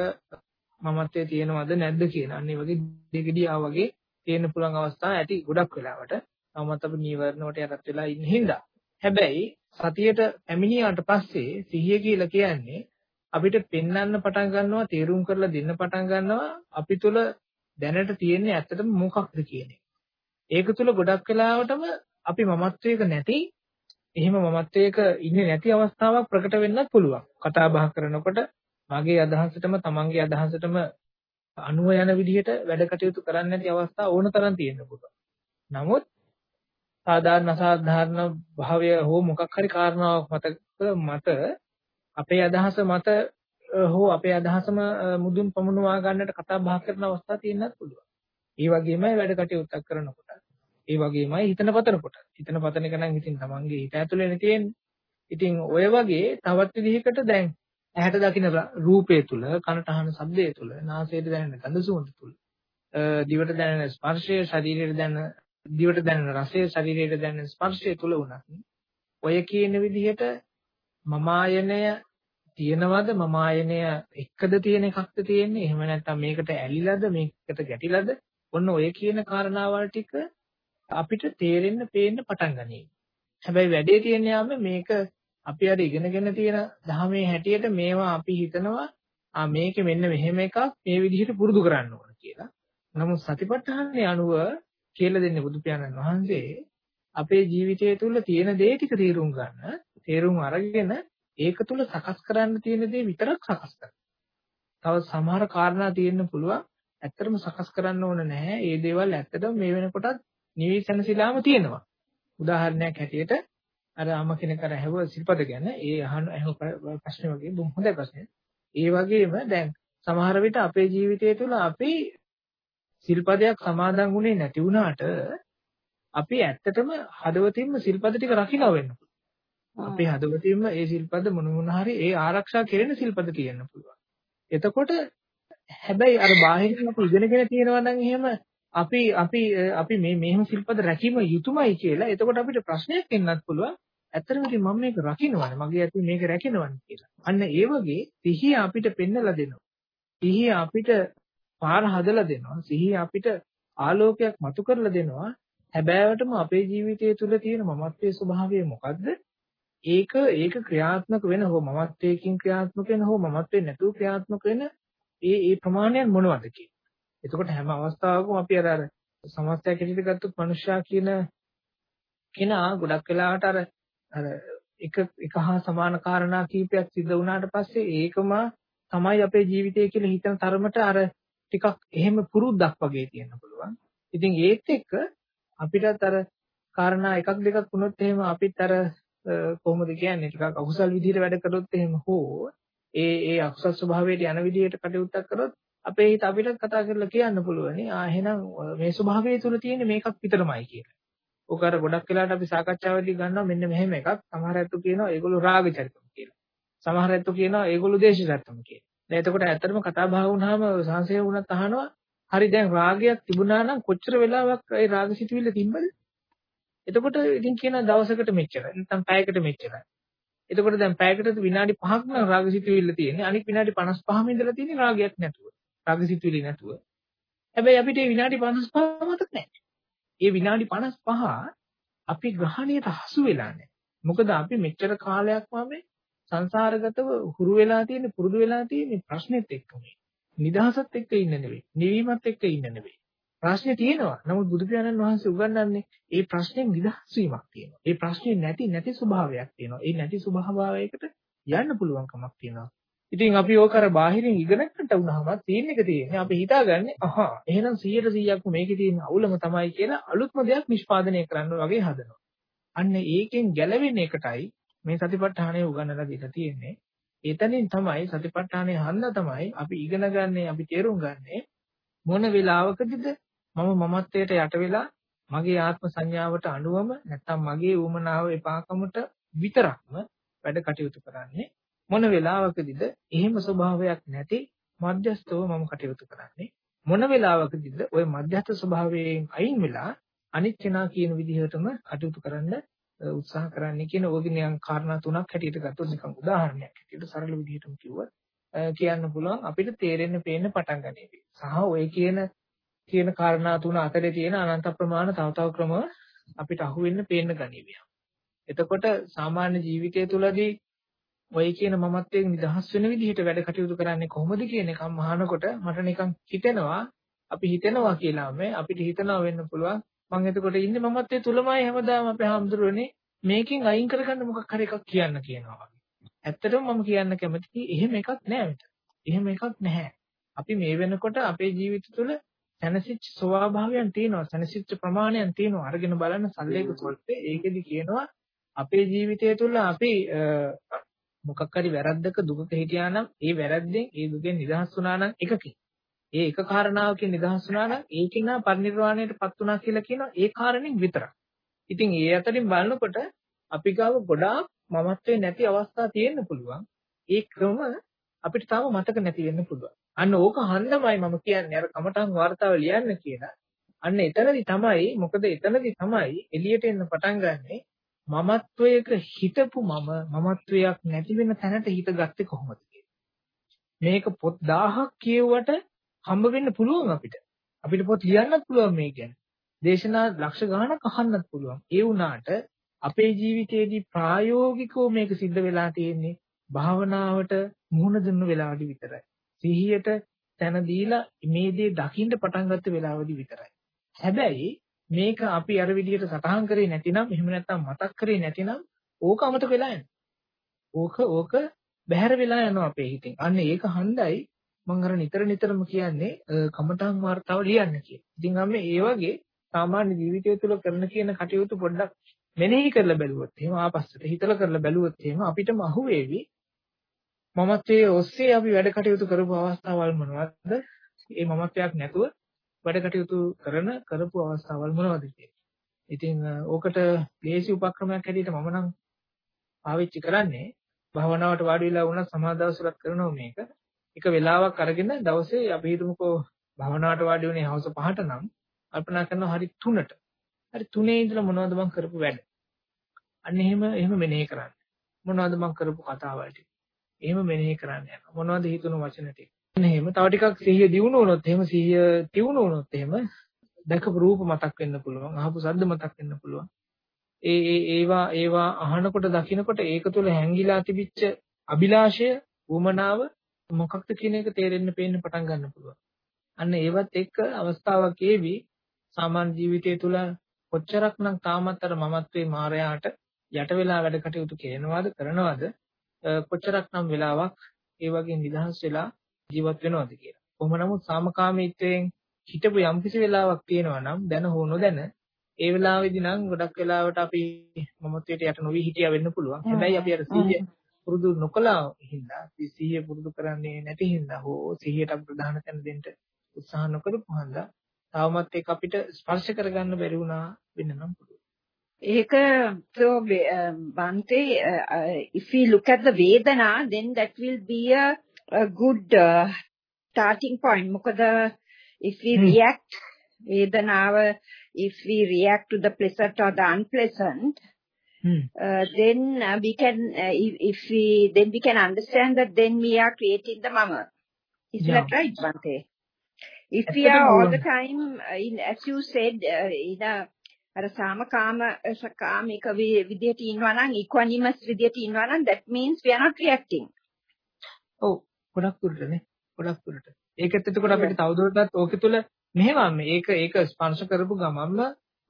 මමත්වයේ තියෙනවද නැද්ද කියන. අන්න ඒ වගේ දෙගිඩියා වගේ තියෙන්න පුළුවන් අවස්ථා ඇති ගොඩක් වෙලාවට. නමුත් අපි නීවරණ වලට යටත් වෙලා ඉන්න හින්දා. හැබැයි සතියට පැමිණියාට පස්සේ සිහිය කියලා කියන්නේ අපිට පෙන්වන්න පටන් ගන්නවා තීරුම් කරලා දෙන්න පටන් ගන්නවා අපි තුල දැනට තියෙන්නේ ඇත්තටම මොකක්ද කියන එක. ඒක තුල ගොඩක් වෙලාවටම අපි මමත්වයක නැති එහෙම මමත්වයක ඉන්නේ නැති අවස්ථාවක් ප්‍රකට වෙන්නත් පුළුවන්. කතා බහ කරනකොට මගේ අදහසටම තමන්ගේ අදහසටම අනුව යන විදිහට වැඩ කටයුතු කරන්න නැති අවස්ථා ඕන තරම් තියෙන්න පුළුවන්. නමුත් සාධාරණ අසාධාරණ භාවය හෝ මොකක් හරි කාරණාවක් මත මත අපේ අදහස මත හෝ අපේ අදහසම මුදුන් පමුණවා ගන්නට කතා බහ කරන අවස්ථා තියෙන්නත් පුළුවන්. ඒ වගේමයි වැඩ කටයුත්තක් කරනකොට. ඒ වගේමයි හිතන පතන කොට. හිතන පතන එක නම් ඉතින් තමන්ගේ හිත ඇතුලේනේ තියෙන්නේ. ඉතින් ඔය වගේ තවත් විදිහකට දැන් ඇහැට දකින රූපය තුල, කනට අහන ශබ්දය තුල, නාසයට දැනෙන ගඳ සුවඳ තුල, දිවට දැනෙන ස්පර්ශය, ශරීරයට දැනෙන දිවට දැනෙන රසය, ශරීරයට දැනෙන ස්පර්ශය තුල උනත් ඔය කියන විදිහට මම ආයනය තියෙනවද මම ආයනය එක්කද තියෙන එකක්ද තියෙන්නේ එහෙම නැත්නම් මේකට ඇලිලාද මේකට ගැටිලාද ඔන්න ඔය කියන කාරණාවල් ටික අපිට තේරෙන්න පේන්න පටන් ගනී. හැබැයි වැඩේ තියෙන යාම මේක අපි අර ඉගෙනගෙන තියෙන ධර්මයේ හැටියට මේවා අපි හිතනවා ආ මේකේ මෙන්න මෙහෙම එකක් මේ විදිහට පුරුදු කරන්න ඕන කියලා. නමුත් සතිපට්ඨානයේ අනුව කියලා දෙන්නේ බුදු පියාණන් වහන්සේ අපේ ජීවිතය තුළ තියෙන දේ ටික තේරුම් ගන්න තේරුම් අරගෙන ඒක තුල සකස් කරන්න තියෙන දේ විතරක් සකස් කරන්න. තව සමහර කාරණා තියෙන්න පුළුවන්. ඇත්තටම සකස් කරන්න ඕන නැහැ. ඒ දේවල් ඇත්තටම මේ වෙනකොටත් නිවිසනසිලාම තියෙනවා. උදාහරණයක් හැටියට අර අම කෙනෙක් අර ඇහුව සිල්පද ගැන ඒ අහන ඇහුව ප්‍රශ්නේ වගේ බොහොම හොඳයි ප්‍රශ්නේ. ඒ වගේම දැන් සමහර විට අපේ ජීවිතය තුළ අපි සිල්පදයක් සමාදන් වුණේ නැති වුණාට අපි ඇත්තටම හදවතින්ම සිල්පද ටික රකින්න වෙන්න අපේ හදවතින්ම ඒ සිල්පද මොන මොන හරි ඒ ආරක්ෂා කෙරෙන සිල්පද කියන්න පුළුවන්. එතකොට හැබැයි අර බාහිරින් අපි ඉගෙනගෙන තියෙනවා නම් එහෙම අපි අපි අපි මේ මෙහෙම සිල්පද රැකීම යුතුයමයි කියලා එතකොට අපිට ප්‍රශ්නයක් එන්නත් පුළුවන්. ඇත්තටම ඉතින් මම මේක රකින්නවනේ මගේ ඇති මේක රැකෙනවනේ කියලා. අන්න ඒ වගේ සිහිය අපිට පෙන්නලා දෙනවා. සිහිය අපිට පාර හදලා දෙනවා. සිහිය අපිට ආලෝකයක් මතු කරලා දෙනවා. හැබෑවටම අපේ ජීවිතය තුළ තියෙන මමත්වයේ ස්වභාවය මොකද්ද? ඒක ඒක ක්‍රියාත්මක වෙන හෝ මමත්වයකින් ක්‍රියාත්මක වෙන හෝ මමත්වයෙන් නැතුව ක්‍රියාත්මක වෙන ඒ ඒ ප්‍රමාණයන් මොනවද කියන්නේ. එතකොට හැම අවස්ථාවකම අපි අර අර සමස්තයක් හැටියට ගත්තොත් මනුෂ්‍යයා කියන කෙනා ගොඩක් වෙලාවට අර අර එක එක හා සමාන කාරණා කීපයක් සිද්ධ වුණාට පස්සේ ඒකම තමයි අපේ ජීවිතය කියලා හිතන තරමට අර ටිකක් එහෙම පුරුද්දක් වගේ තියෙන්න පුළුවන්. ඉතින් ඒත් එක්ක අපිටත් අර කාරණා එකක් දෙකක් වුණොත් එහෙම අපිත් අර කොහොමද කියන්නේ ටිකක් අකුසල් විදිහට වැඩ කළොත් එහෙම හෝ ඒ ඒ අකුසල් ස්වභාවයට යන විදිහට කටයුත්තක් කරොත් අපේ හිත අපිට කතා කරලා කියන්න පුළුවනි ආ එහෙනම් මේ ස්වභාවය තුල තියෙන මේකක් විතරමයි කියලා. ඕක අර ගොඩක් වෙලාවට අපි සාකච්ඡාවේදී ගන්නවා මෙන්න මෙහෙම එකක්. සමහර අයත් කියනවා ඒගොල්ලෝ රාග චරිතම් කියලා. සමහර අයත් කියනවා ඒගොල්ලෝ දේශ චරිතම් කියලා. දැන් එතකොට ඇත්තටම කතා බහ වුණාම සංසය වුණත් අහනවා හරි දැන් රාගයක් තිබුණා නම් කොච්චර වෙලාවක් ඒ රාගසිතුවිල්ල තිබ්බද? එතකොට ඉතින් කියන දවසකට මෙච්චර නැත්නම් පැයකට මෙච්චරයි. එතකොට දැන් පැයකට විනාඩි 5ක් නම් රාගසිතුවිල්ල තියෙන්නේ. අනිත් විනාඩි 55ම ඉඳලා තියෙන්නේ රාගයක් නැතුව. රාගසිතුවිලි නැතුව. හැබැයි අපිට මේ විනාඩි 55 මතක නැහැ. ඒ විනාඩි 55 අපි ග්‍රහණයට හසු වෙලා නැහැ. මොකද අපි මෙච්චර කාලයක් වගේ සංසාරගතව හුරු වෙලා තියෙන පුරුදු වෙලා තියෙන ප්‍රශ්නෙත් එක්කමයි. නිදහසත් එක්ක ඉන්න නෙවෙයි. නිවීමත් එක්ක ඉන්න නෙවෙයි. ප්‍රශ්නේ තියෙනවා. නමුත් බුදු පියාණන් වහන්සේ උගන්වන්නේ ඒ ප්‍රශ්නේ නිදහස් වීමක් තියෙනවා. ඒ ප්‍රශ්නේ නැති නැති ස්වභාවයක් තියෙනවා. ඒ නැති ස්වභාවයකට යන්න පුළුවන් කමක් තියෙනවා. ඉතින් අපි ඕක අර බාහිරින් ඉගෙන ගන්නට වුණාම තියෙන එක තියෙන්නේ අපි හිතාගන්නේ අහා එහෙනම් 100%ක්ම මේකේ තියෙන අවුලම තමයි කියලා අලුත්ම දෙයක් නිෂ්පාදනය කරන්න වගේ හදනවා. අන්න ඒකෙන් ගැලවෙන එකටයි මේ සතිපට්ඨානය උගන්වලා දීලා තියෙන්නේ. එතනින් තමයි සතිපට්ඨානය හන්ද තමයි අපි ඉගෙන ගන්නේ අපි තේරුම් ගන්නේ මොන වෙලාවකදීද මම මමත්වයට යට වෙලා මගේ ආත්ම සංඥාවට අනුවම නැත්තම් මගේ උමනාව එපාකමට විතරක්ම වැඩ කටයුතු කරන්නේ මොන වෙලාවකදීද? එහෙම ස්වභාවයක් නැති මධ්‍යස්තව මම කටයුතු කරන්නේ. මොන වෙලාවකදීද? ওই මධ්‍යස්ත ස්වභාවයෙන් අයින් වෙලා අනිත් කෙනා කියන විදිහටම කටයුතු කරන්න උත්සාහ කරන්නේ කියන ඕගිනියන් කාරණා තුනක් හැටියට ගත්තොත් නිකන් උදාහරණයක් හැටියට සරල විදිහටම කිව්වොත් කියන්න පුළුවන් අපිට තේරෙන්න පේන්න පටන් ගන්නේ. සහ ඔය කියන කියන කාරණා තුන අතරේ තියෙන අනන්ත ප්‍රමාණ තව තව ක්‍රම අපිට අහුවෙන්න පේන්න ගනීවියා. එතකොට සාමාන්‍ය ජීවිතය තුළදී ඔය කියන මමත්වයෙන් නිදහස් වෙන විදිහට වැඩ කටයුතු කරන්නේ කොහොමද කියන එකම අහනකොට මට නිකන් හිතෙනවා අපි හිතෙනවා කියලා මේ අපිට හිතනවා වෙන්න පුළුවන් මම එතකොට ඉන්නේ මමත්වයේ තුලමයි හැමදාම අපේ හැමදෙරුවනේ මේකෙන් අයින් කරගන්න මොකක් හරි එකක් කියන්න කියනවා ඇත්තටම මම කියන්න කැමතියි එහෙම එකක් නෑ මෙතන. එහෙම එකක් නැහැ. අපි මේ වෙනකොට අපේ ජීවිත තුළ සැනසෙච්ච ස්වභාවයන් තියෙනවා. සැනසෙච්ච ප්‍රමාණයන් තියෙනවා. අරගෙන බලන්න සල්ලේක පොත්තේ ඒකෙදි කියනවා අපේ ජීවිතය තුළ අපි මොකක් හරි වැරද්දක දුකක හිටියා නම් ඒ වැරද්දෙන් ඒ දුකෙන් නිදහස් වුණා නම් එකකින්. ඒ එක කාරණාවකින් නිදහස් වුණා නම් ඒකින් නා පරිනිර්වාණයටපත් වුණා කියලා කියනවා ඒ කාරණෙන් විතරක්. ඉතින් ඒ අතරින් බලනකොට අපි ගාව ගොඩාක් මමත්වේ නැති අවස්ථා තියෙන්න පුළුවන්. ඒ ක්‍රම අපිට තාම මතක නැති වෙන්න පුළුවන්. අන්න ඕක හන්දමයි මම කියන්නේ අර කමටන් වார்த்தාව ලියන්න කියලා. අන්න එතනදි තමයි මොකද එතනදි තමයි එළියට එන්න පටන් ගන්නෙ මමත්වයක හිටපු මම මමත්වයක් නැති වෙන තැනට හිත ගත්තේ කොහොමද මේක පොත් 1000ක් කියුවට හම්බ වෙන්න පුළුවන් අපිට. අපිට පොත් ලියන්නත් පුළුවන් මේ ගැන. දේශනා ලක්ෂ ගණනක් අහන්නත් පුළුවන්. ඒ වුණාට අපේ ජීවිතයේදී ප්‍රායෝගිකව මේක සිද්ධ වෙලා තියෙන්නේ භාවනාවට මුහුණ දුන්න වෙලාවට විතරයි. සිහියට තැන දීලා මේ දේ දකින්න පටන් ගත්ත වෙලාවදී විතරයි. හැබැයි මේක අපි අර විදිහට සටහන් කරේ නැතිනම් එහෙම නැත්නම් මතක් කරේ නැතිනම් ඕක අමතක වෙලා යනවා. ඕක ඕක බැහැර වෙලා යනවා අපේ හිතෙන්. අන්න ඒක හන්දයි මම අර නිතර නිතරම කියන්නේ කමඨං වර්තාව ලියන්න කියලා. ඉතින් අම්මේ ඒ වගේ සාමාන්‍ය ජීවිතය තුළ කරන කියන කටයුතු පොඩ්ඩක් මෙනෙහි කරලා බැලුවොත් එහෙම ආපස්සට හිතලා කරලා බැලුවොත් එහෙම අපිටම අහුවේවි මමත්වයේ ඔස්සේ අපි වැඩ කටයුතු කරපු අවස්ථාවල් මොනවද? ඒ මමත්වයක් නැතුව වැඩ කටයුතු කරන කරපු අවස්ථාවල් මොනවද ඉතින් ඕකට ලේසි උපක්‍රමයක් හැටියට මම නම් පාවිච්චි කරන්නේ භවනාවට වාඩි වෙලා වුණා සමාදාසුරත් කරනවා මේක. එක වෙලාවක් අරගෙන දවසේ අපි හිතමුකෝ භවනාවට වාඩි වුණේ හවස 5ට නම් කල්පනා කරනවා හරි 3ට. හරි 3 ඉඳලා මොනවද මම කරපු වැඩ? අන්න එහෙම එහෙම මෙනෙහි කරන්න. මොනවද මම කරපු කතාවල් ටික? එහෙම මෙනෙහි කරන්න යනවා. මොනවද හිතුණු වචන ටික? එහෙම. තව ටිකක් සිහිය දියුණු වුණොත් එහෙම සිහිය තියුණු වුණොත් එහෙම දැකපු රූප මතක් වෙන්න පුළුවන් අහපු ශබ්ද මතක් වෙන්න පුළුවන්. ඒ ඒ ඒවා ඒවා අහනකොට දකිනකොට ඒක තුළ හැංගිලා තිබිච්ච අභිලාෂය උමනාව මොකක්ද කියන එක තේරෙන්න පේන්න පටන් ගන්න පුළුවන්. අන්න ඒවත් එක්ක අවස්ථාවක් ඒවි සාමාන්‍ය ජීවිතය තුළ කොච්චරක්නම් තාමත් අර මමත්වේ මායයට යට වෙලා වැඩ කටයුතු කරනවද කරනවද? කොච්චරක්නම් වෙලාවක් ඒ වගේ නිදහස් වෙලා ජීවත් වෙනවද කියලා. කොහොම නමුත් සාමකාමීත්වයෙන් හිටපු යම්කිසි වෙලාවක් තියෙනවා නම් දැන හෝ නොදැන ඒ වෙලාවේදී නම් ගොඩක් වෙලාවට අපි මමත්වයට යට නොවි හිටියා වෙන්න පුළුවන්. හැබැයි අපි අර සිහිය පුරුදු නොකලා හින්දා සිහිය පුරුදු කරන්නේ නැති හින්දා හෝ සිහියට ප්‍රධාන තැන දෙන්න උත්සාහ නොකරපු හන්දා තවමත් ඒක අපිට ස්පර්ශ කරගන්න බැරි වුණා වෙන්න නම් පුළුවන්.
ඒක so Bante uh, if we look at the Vedana then that will be a a good uh, starting point. Mukada, if we hmm. react, Vedanaava, if we react to the pleasant or the unpleasant, uh, then uh, we can, uh, if, if, we, then we can understand that then we are creating the mama. Is yeah. that right? If we are all the time, uh, in, as you said, uh, in a අර සාමකාම සකාමික විදියට ඉන්නවා නම් equanimous විදියට ඉන්නවා නම් that means we are not reacting.
ඔව් ගොඩක් දුරටනේ ගොඩක් දුරට. ඒකත් එතකොට අපිට තවදුරටත් ඕකේ තුල මෙහෙම මේක ඒක ස්පර්ශ කරපු ගමන්ම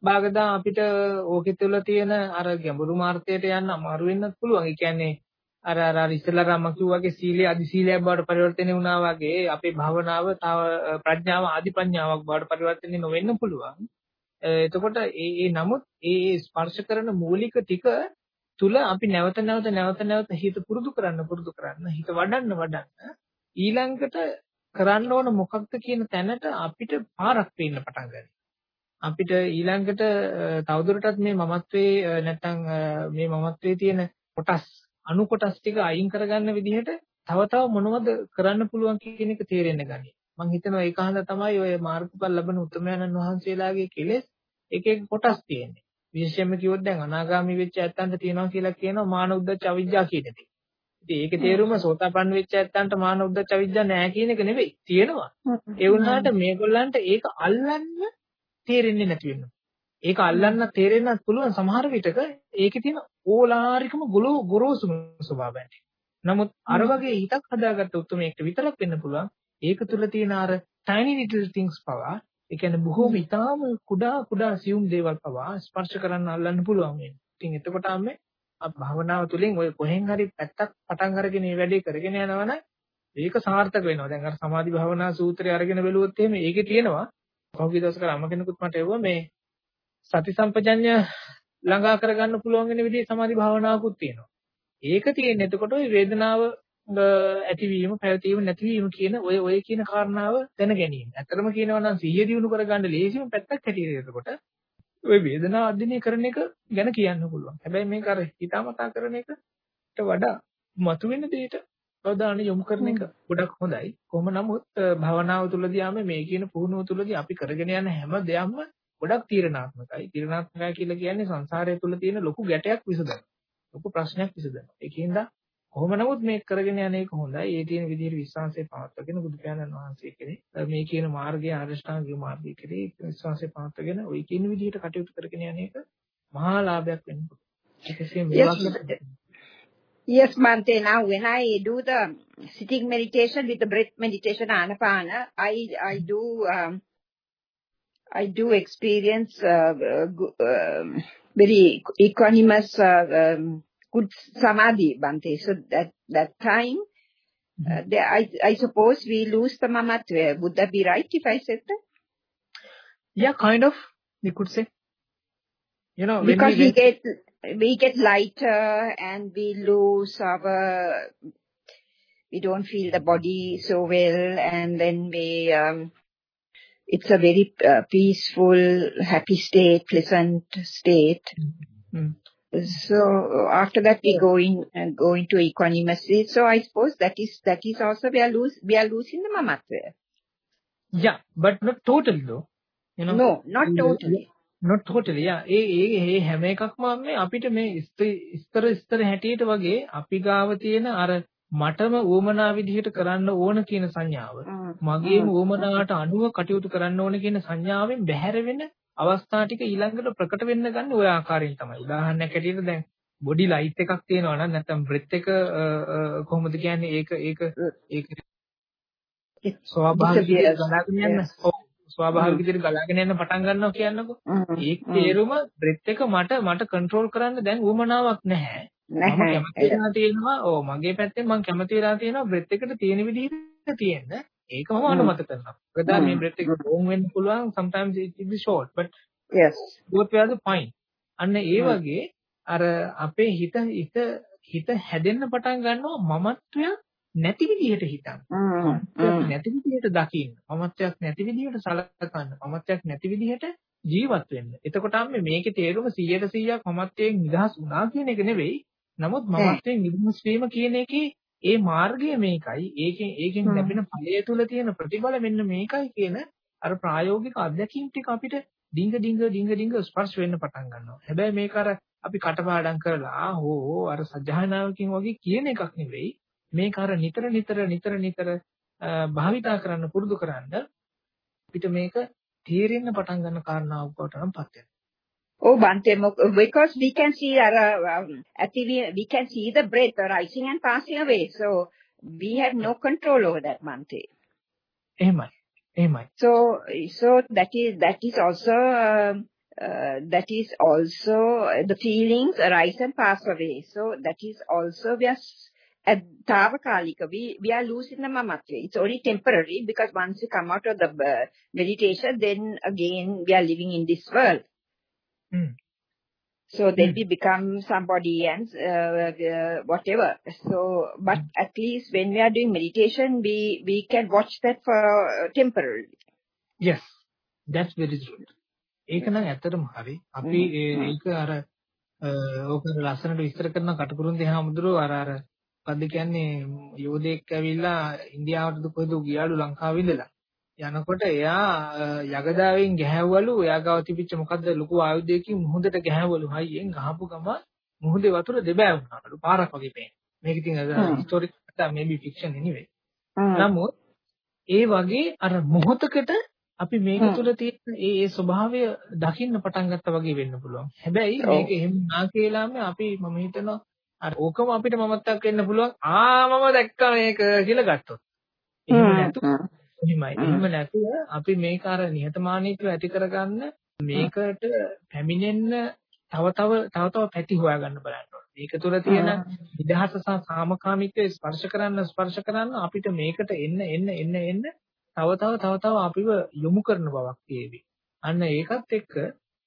බාගදා අපිට ඕකේ තුල තියෙන අර ගැඹුරු මාර්ගයට යන්න අමාරු වෙන්නත් පුළුවන්. ඒ කියන්නේ අර අර අර ඉස්සෙල්ලා රාම කිව්වාගේ සීලය අදි සීලයක් බවට පරිවර්තනය වුණා වගේ අපේ භවනාව තව ප්‍රඥාව ආදි ප්‍රඥාවක් බවට පරිවර්තනය නොවෙන්න පුළුවන්. එතකොට ඒ ඒ නමුත් ඒ ස්පර්ශ කරන මූලික ටික තුල අපි නැවත නැවත නැවත නැවත හිත පුරුදු කරන්න පුරුදු කරන්න හිත වඩන්න වඩන්න ඊළඟට කරන්න ඕන මොකක්ද කියන තැනට අපිට පාරක් පේන්න පටන් ගන්නවා. අපිට ඊළඟට තවදුරටත් මේ මමත්වයේ නැත්තම් මේ මමත්වයේ තියෙන කොටස් අණු කොටස් ටික අයින් කරගන්න විදිහට තව තව මොනවද කරන්න පුළුවන් කියන එක තේරෙන්න ගනී. මම හිතනවා ඒක හන්ද තමයි ඔය මාර්ගඵල ලැබෙන උත්තරමයන්න් වහන්සේලාගේ කෙලෙස් එක එක කොටස් තියෙන්නේ. විශේෂයෙන්ම කිව්වොත් දැන් අනාගාමී වෙච්ච ඇත්තන්ට තියෙනවා කියලා කියනවා මාන උද්දච්ච අවිජ්ජා කියන එක. ඉතින් ඒකේ තේරුම සෝතාපන්න වෙච්ච ඇත්තන්ට මාන උද්දච්ච අවිජ්ජා නැහැ කියන එක නෙවෙයි. තියෙනවා. ඒ වුණාට මේගොල්ලන්ට ඒක අල්ලන්න තේරෙන්නේ නැති වෙනවා. ඒක අල්ලන්න තේරෙන්නත් පුළුවන් සමහර විටක ඒකේ තියෙන ඕලාරිකම ගොරෝසුම ස්වභාවයන්. නමුත් අර වගේ හිතක් හදාගත්ත උත්මයකට විතරක් වෙන්න පුළුවන්. ඒක තුල තියෙන අර tiny little things පවා ඒ කියන්නේ බොහෝම ඉතාම කුඩා කුඩා සියුම් දේවල් පවා ස්පර්ශ කරන්න අල්ලන්න පුළුවන් වෙනවා. ඉතින් එතකොට ආමේ භාවනාව තුළින් ඔය කොහෙන් හරි පැත්තක් පටන් අරගෙන මේ වැඩේ කරගෙන යනවනම් ඒක සාර්ථක වෙනවා. දැන් අර සමාධි භාවනා සූත්‍රය අරගෙන බැලුවොත් එහෙම ඒකේ තියෙනවා. කවුගේ දවසක අම්ම කෙනෙකුත් මට එවුවා මේ සති සම්පජඤ්ඤ ළඟා කරගන්න පුළුවන් වෙන විදිහේ සමාධි භාවනාවකුත් තියෙනවා. ඒක තියෙන්නේ එතකොට ওই වේදනාව ඇතිවීම පැවතීම නැතිවීම කියන ඔය ඔය කියන කාරණාව දැන ගැනීම. ඇත්තටම කියනවා නම් සිහිය දිනු කරගන්න ලේසිම පැත්තක් හැටියට එතකොට ඔය වේදනාව අධ්‍යයනය කරන එක ගැන කියන්න පුළුවන්. හැබැයි මේක අර හිතාමතා කරන එකට වඩා මතුවෙන දෙයට අවධානය යොමු කරන එක ගොඩක් හොඳයි. කොහොම නමුත් භවනාව තුළදී ආම මේ කියන පුහුණුව තුළදී අපි කරගෙන යන හැම දෙයක්ම ගොඩක් තීරණාත්මකයි. තීරණාත්මකයි කියලා කියන්නේ සංසාරය තුළ තියෙන ලොකු ගැටයක් විසඳන. ලොකු ප්‍රශ්නයක් විසඳන. ඒකින්ද කොහොම නමුත් මේක කරගෙන යන එක හොඳයි. ඒ තියෙන විදිහට විශ්වාසය පවත්වාගෙන බුදු පියාණන් වහන්සේ කෙරේ මේ කියන මාර්ගය ආරෂ්ඨාංගික මාර්ගය කෙරේ විශ්වාසය පවත්වාගෙන ওই කියන විදිහට කටයුතු කරගෙන යන එක මහා ලාභයක් වෙන්න පුළුවන්.
Yes, Mante. Now, when I do the sitting meditation with the breath meditation, anapana, I I do um, I do experience uh, uh, very equanimous uh, um, good samadhi, Bante. So that that time, uh, mm-hmm. I I suppose we lose the mamatva. Would that be right if I said that?
Yeah, kind of. We could say. You know,
because we, we get we get lighter and we lose our we don't feel the body so well and then we um, it's a very uh, peaceful happy state pleasant state mm -hmm. So after that we go in and uh, go into equanimity. So I suppose that is that is also we are lose we are losing the mamatva.
Yeah, but not totally though.
You know. No, not totally.
not totally. yeah. ඒ ඒ ඒ හැම එකක්ම මේ අපිට මේ ඉස්තර ඉස්තර හැටියට වගේ අපි ගාව තියෙන අර මටම උවමනා විදිහට කරන්න ඕන කියන සංඥාව මගේම උවමනාවට අනුව කටයුතු කරන්න ඕන කියන සංඥාවෙන් බැහැර වෙන අවස්ථා ටික ඊළඟට ප්‍රකට වෙන්න ගන්න ওই ආකාරයෙන් තමයි. උදාහරණයක් ඇටියට දැන් බොඩි ලයිට් එකක් තියෙනවා නම් නැත්නම් බ්‍රෙත් එක කොහොමද කියන්නේ ඒක ඒක ඒක ස්වාභාවික ගලාගෙන යන ස්වාභාවික විදිහට ගලාගෙන යන පටන් ගන්නවා කියන්නකෝ. ඒක තේරුම බ්‍රෙත් එක මට මට කන්ට්‍රෝල් කරන්න දැන් උවමනාවක් නැහැ. මම කැමති වෙලා තියෙනවා. ඔව් මගේ පැත්තෙන් මම කැමති වෙලා තියෙනවා බ්‍රෙත් එකට තියෙන විදිහට තියෙන්න. ඒක මම අනුමත කරනවා. මොකද මේ බ්‍රෙත් එක long වෙන්න පුළුවන් sometimes it will be short but
yes
both were the fine. අන්න ඒ වගේ අර අපේ හිත හිත හිත හැදෙන්න පටන් ගන්නවා මමත්වයක් නැති විදිහට හිතන්න. නැති විදිහට දකින්න. මමත්වයක් නැති විදිහට සලකන්න. මමත්වයක් නැති විදිහට ජීවත් වෙන්න. එතකොට අපි මේකේ තේරුම 100ට 100ක් මමත්වයෙන් නිදහස් වුණා කියන එක නෙවෙයි. නමුත් මමත්වයෙන් නිදහස් වීම කියන එකේ ඒ මාර්ගය මේකයි. ඒකෙන් ඒකෙන් ලැබෙන ඵලය තුල තියෙන ප්‍රතිඵල මෙන්න මේකයි කියන අර ප්‍රායෝගික අත්දැකීම් ටික අපිට ඩිංග ඩිංග ඩිංග ඩිංග ස්පර්ශ වෙන්න පටන් ගන්නවා. හැබැයි මේක අර අපි කටපාඩම් කරලා හෝ අර සජ්ජායනාවකින් වගේ කියන එකක් නෙවෙයි මේක අර නිතර නිතර නිතර නිතර භාවිතා කරන්න පුරුදු කරන්න අපිට මේක තේරෙන්න පටන් ගන්න කාරණාවක් බවට නම් පත් වෙනවා.
Oh, Bantemuk, because we can see our, um, we can see the breath rising and passing away. So we have no control over that, Bante.
Amen. Amen.
So, so that is that is also um, uh, that is also the feelings arise and pass away. So that is also we are at Tavakalika, we, we are losing the mamatve. It's only temporary because once we come out of the uh, meditation, then again we are living in this world.
Mm.
So then mm. we become somebody else, uh, uh, whatever. So, but mm. at least when we are doing meditation, we, we can watch that for uh, temporarily.
Yes, that's very true. ඒක නම් ඇත්තටම හරි. අපි ඒක අර ඕක ලස්සනට විස්තර කරන කටුකුරුන්දේ හැමදෙරෝ අර අර මොකද්ද කියන්නේ යෝධයෙක් ඇවිල්ලා ඉන්දියාවට කොහෙද ගියාලු ලංකාවේ ඉඳලා යනකොට එයා යගදාවෙන් ගැහැව්වලු එයා ගාව තිබිච්ච මොකද්ද ලොකු ආයුධයකින් මුහුදට ගැහැව්වලු හයියෙන් ගහපු ගම මුහුදේ වතුර දෙබෑ වුණාලු පාරක් වගේ පේන. මේක ඉතින් හිස්ටොරික් මේබි ෆික්ෂන් එනිවේ. නමුත් ඒ වගේ අර මොහොතකට අපි මේක තුළ තියෙන ඒ ඒ ස්වභාවය දකින්න පටන් ගත්තා වගේ වෙන්න පුළුවන්. හැබැයි මේක එහෙම නා කියලාම අපි මම හිතනවා අර ඕකම අපිට මමත්තක් වෙන්න පුළුවන්. ආ මම දැක්කා මේක කියලා ගත්තොත්. එහෙම නැතුව එහෙමයි. එහෙම නැතුව අපි මේක අර නිහතමානීත්වය ඇති කරගන්න මේකට පැමිණෙන්න තව තව තව තව පැති හොයාගන්න බලන්න ඕනේ. මේක තුළ තියෙන විදහස සහ සාමකාමීත්වය ස්පර්ශ කරන්න ස්පර්ශ කරන්න අපිට මේකට එන්න එන්න එන්න එන්න තව තව තව තව අපිව යොමු කරන බවක් තියෙවි. අන්න ඒකත් එක්ක